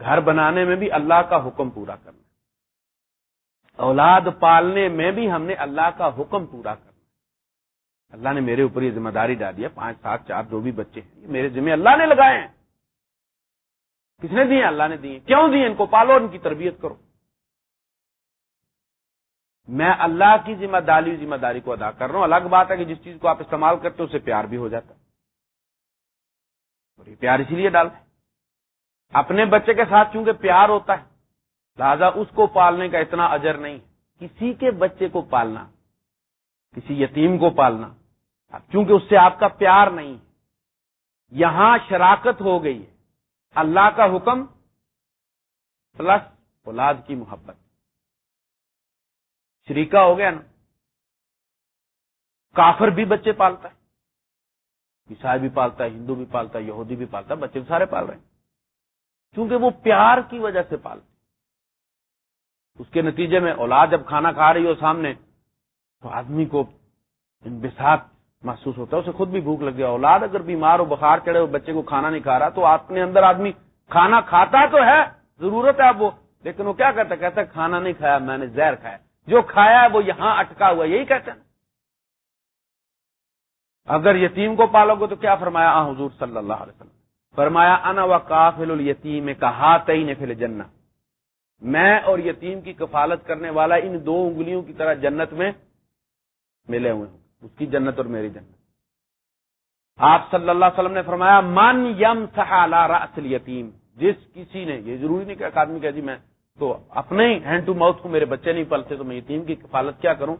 گھر بنانے میں بھی اللہ کا حکم پورا کرنا اولاد پالنے میں بھی ہم نے اللہ کا حکم پورا کرنا اللہ نے میرے اوپر یہ ذمہ داری ڈالی ہے۔ پانچ سات چار جو بھی بچے ہیں، یہ میرے ذمہ اللہ نے لگائے ہیں۔ کس نے دیے؟ اللہ نے دیے۔ کیوں دیے؟ ان کو پالو، ان کی تربیت کرو۔ میں اللہ کی ذمہ داری ذمہ داری کو ادا کر رہا ہوں۔ الگ بات ہے کہ جس چیز کو آپ استعمال کرتے اسے پیار بھی ہو جاتا اور یہ پیار اسی لیے ڈالتے اپنے بچے کے ساتھ چونکہ پیار ہوتا ہے لہذا اس کو پالنے کا اتنا اجر نہیں۔ کسی کے بچے کو پالنا، کسی یتیم کو پالنا چونکہ اس سے آپ کا پیار نہیں۔ یہاں شراکت ہو گئی۔ ہے اللہ کا حکم پلس اولاد کی محبت۔ شریکا ہو گیا نا۔ کافر بھی بچے پالتا ہے۔ عیسائی بھی پالتا ہے، ہندو بھی پالتا ہے، یہودی بھی پالتا ہے، بچے بھی سارے پال رہے ہیں۔ کیونکہ وہ پیار کی وجہ سے پالتے اس کے نتیجے میں اولاد جب کھانا کھا رہی ہو سامنے، تو آدمی کو بسات محسوس ہوتا ہے، اسے خود بھی بھوک لگ گیا اولاد اگر بیمار ہو، بخار چڑھے ہو، بچے کو کھانا نہیں کھا رہا، تو اپنے اندر آدمی کھانا کھاتا تو ہے، ضرورت ہے اب وہ۔ لیکن وہ کیا کہتا ہے؟ کہتا ہے، کھانا نہیں کھایا، میں نے زہر کھایا۔ جو کھایا ہے، وہ یہاں اٹکا ہوا یہی کہتے ہیں اگر یتیم کو پالو گے تو کیا فرمایا؟ آ، حضور صلی اللہ علیہ وسلم۔ فرمایا، انا و کافل التیم کہا تئی نے پھر جنت میں اور یتیم کی کفالت کرنے والا ان دو انگلیوں کی طرح جنت میں ملے ہوئے ہیں اس کی جنت اور میری جنت۔ آپ صلی اللہ علیہ وسلم نے فرمایا، من یم راس یتیم جس کسی نے، یہ ضروری نہیں کہ ایک آدمی کہ جی میں تو اپنے ہینڈ ٹو ماؤتھ کو میرے بچے نہیں پلتے تو میں یتیم کی کفالت کیا کروں؟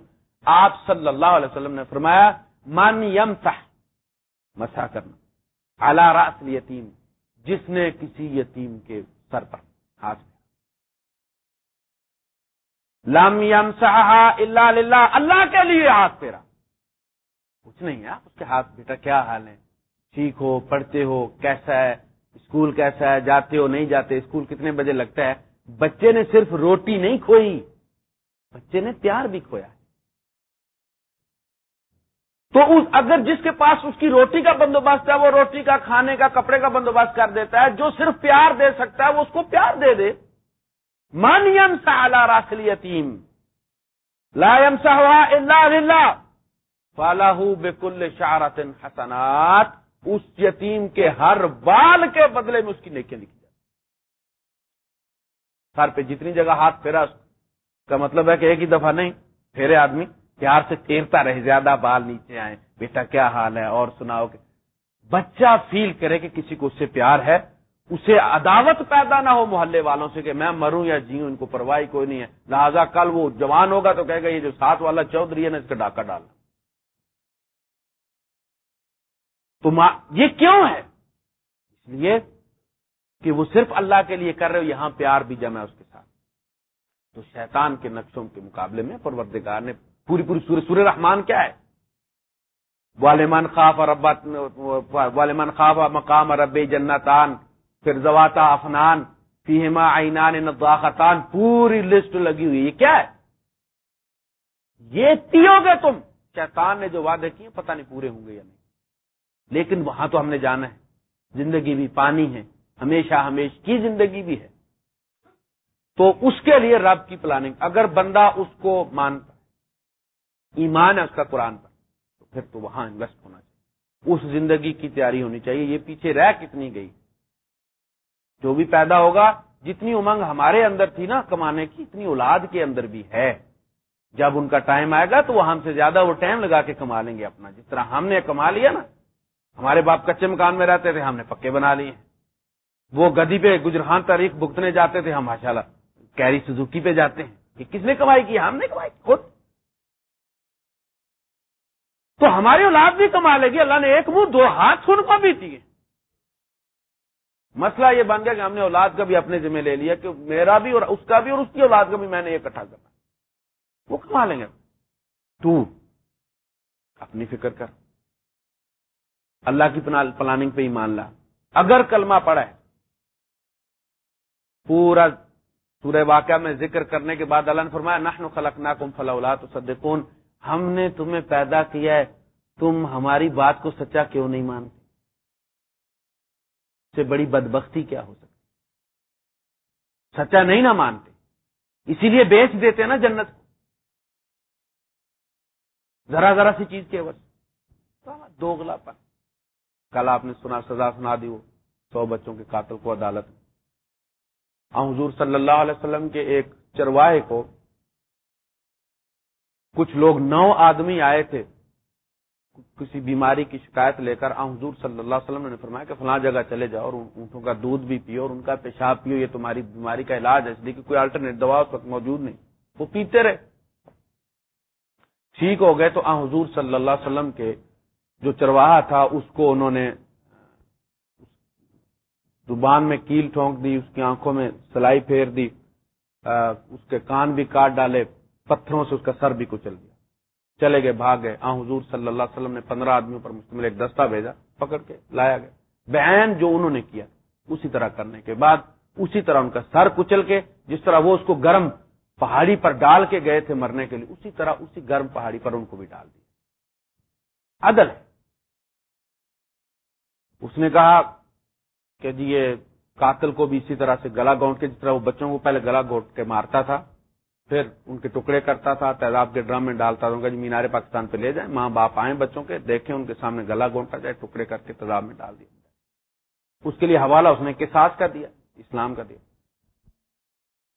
آپ صلی اللہ علیہ وسلم نے فرمایا، من یم سہ مسا کرنا۔ اعلی راس یتیم جس نے کسی یتیم کے سر پر ہاتھ لم یم اللہ للہ، اللہ کے لیے ہاتھ پھیرا۔ کچھ نہیں ہے اس کے ہاتھ، بیٹا، کیا حال ہے ٹھیک ہو، پڑھتے ہو، کیسا ہے؟ اسکول کیسا ہے؟ جاتے ہو، نہیں جاتے؟ اسکول کتنے بجے لگتا ہے؟ بچے نے صرف روٹی نہیں کھوئی، بچے نے پیار بھی کھویا۔ تو اس، اگر جس کے پاس اس کی روٹی کا بندوبست ہے، وہ روٹی کا، کھانے کا، کپڑے کا بندوبست کر دیتا ہے، جو صرف پیار دے سکتا ہے، وہ اس کو پیار دے دے۔ مانیم سا راسل یتیم لائم سا اللہ فلاح بکل شارت حسنات. اس یتیم کے ہر بال کے بدلے میں اس کی نیکیاں لکھی جاتی سر پہ جتنی جگہ ہاتھ پھیرا، اس کا مطلب ہے کہ ایک ہی دفعہ نہیں، پھیرے آدمی، پیار سے پھیرتا رہے، زیادہ بال نیچے آئے بیٹا کیا حال ہے، اور سناؤ کہ بچہ فیل کرے کہ کسی کو اس سے پیار ہے اسے عداوت پیدا نہ ہو محلے والوں سے کہ میں مروں یا جیوں، ان کو پرواہی کوئی نہیں ہے۔ لہذا کل وہ جوان ہوگا تو کہے گا، یہ جو ساتھ والا چودھری ہے نا، اس کا ڈاکہ ڈالنا تو یہ کیوں ہے؟ اس لیے کہ وہ صرف اللہ کے لیے کر رہے ہو، یہاں پیار بھی جمع ہے اس کے ساتھ۔ تو شیطان کے نقشوں کے مقابلے میں پروردگار نے پوری پوری سورہ سورہ رحمان کیا ہے؟ والمان خواب اور والمان خواب مقام رب جنتان پھر زواتا افنان فیما عینان نداختان پوری لسٹ لگی ہوئی یہ کیا ہے؟ یہ پیو گے تم۔ شیطان نے جو وعدے کیے، پتہ نہیں پورے ہوں گے یا نہیں۔ لیکن وہاں تو ہم نے جانا ہے۔ زندگی بھی پانی ہے۔ ہمیشہ ہمیشہ کی زندگی بھی ہے۔ تو اس کے لیے رب کی پلاننگ اگر بندہ اس کو مانتا ایمان ہے اس کا قرآن پر، تو پھر تو وہاں انویسٹ ہونا چاہیے۔ اس زندگی کی تیاری ہونی چاہیے۔ یہ پیچھے رہ کتنی گئی؟ جو بھی پیدا ہوگا، جتنی امنگ ہمارے اندر تھی نا کمانے کی، اتنی اولاد کے اندر بھی ہے۔ جب ان کا ٹائم آئے گا تو وہ ہم سے زیادہ وہ ٹائم لگا کے کما لیں گے اپنا۔ جس طرح ہم نے کما لیا نا، ہمارے باپ کچے مکان میں رہتے تھے، ہم نے پکے بنا لیے۔ وہ گدی پہ گجرخان تاریخ بھگتنے جاتے تھے، ہم ماشاء اللہ کیری سزوکی پہ جاتے ہیں۔ کہ کس نے کمائی کی؟ ہم نے کمائی، خود۔ تو ہماری اولاد بھی کما لے گی۔ اللہ نے ایک منہ دو ہاتھ سن کو بھی دیے۔ مسئلہ یہ بن گیا کہ ہم نے اولاد کا بھی اپنے ذمہ لے لیا کہ میرا بھی اور اس کا بھی اور اس کی اولاد کا بھی میں نے اکٹھا کرنا وہ کما لیں گے؟ تو اپنی فکر کر۔ اللہ کی پلاننگ پہ ہی مان لا۔ اگر کلمہ پڑا ہے، پورا سورہ واقعہ میں ذکر کرنے کے بعد اللہ نے فرمایا، نحن خلقناکم فلا اولاد تصدقون۔ ہم نے تمہیں پیدا کیا ہے، تم ہماری بات کو سچا کیوں نہیں مانتے؟ سے بڑی بدبختی کیا ہو سکتی سچا نہیں نہ مانتے۔ اسی لیے بیچ دیتے نا جنت کو۔ ذرا ذرا سی چیز کے دو گلا پر کل آپ نے سنا، سزا سنا دی وہ سو بچوں کے قاتل کو عدالت حضور صلی اللہ علیہ وسلم کے ایک چرواہے کو کچھ لوگ نو آدمی آئے تھے۔ کسی بیماری کی شکایت لے کر حضور صلی اللہ علیہ وسلم نے فرمایا کہ فلاں جگہ چلے جاؤ اور اونٹوں کا دودھ بھی پیو اور ان کا پیشاب پیو، یہ تمہاری بیماری کا علاج ہے۔ اس لیے کہ کوئی الٹرنیٹ دوا اس وقت موجود نہیں۔ وہ پیتے رہے۔ ٹھیک ہو گئے تو حضور صلی اللہ علیہ وسلم کے جو چرواہا تھا، اس کو انہوں نے زبان میں کیل ٹھونک دی، اس کی آنکھوں میں سلائی پھیر دی اس کے کان بھی کاٹ ڈالے، پتھروں سے اس کا سر بھی کچل دیا چلے گئے، بھاگ گئے۔ آ حضور صلی اللہ علیہ وسلم نے پندرہ آدمیوں پر مشتمل ایک دستہ بھیجا، پکڑ کے لایا گیا۔ بہن جو انہوں نے کیا، اسی طرح کرنے کے بعد اسی طرح ان کا سر کچل کے، جس طرح وہ اس کو گرم پہاڑی پر ڈال کے گئے تھے مرنے کے لیے، اسی طرح اسی گرم پہاڑی پر ان کو بھی ڈال دیا۔ عدل۔ اس نے کہا کہ جی یہ قاتل کو بھی اسی طرح سے گلا گونٹ کے، جس طرح وہ بچوں کو پہلے گلا گونٹ کے مارتا تھا پھر ان کے ٹکڑے کرتا تھا تیزاب کے ڈرم میں ڈالتا تھا جی مینار پاکستان پہ لے جائیں ماں باپ آئیں بچوں کے، دیکھیں ان کے سامنے گلا گونٹا جائے، ٹکڑے کر کے تیزاب میں ڈال دیا۔ اس کے لیے حوالہ اس نے کساس کا دیا، اسلام کا دیا۔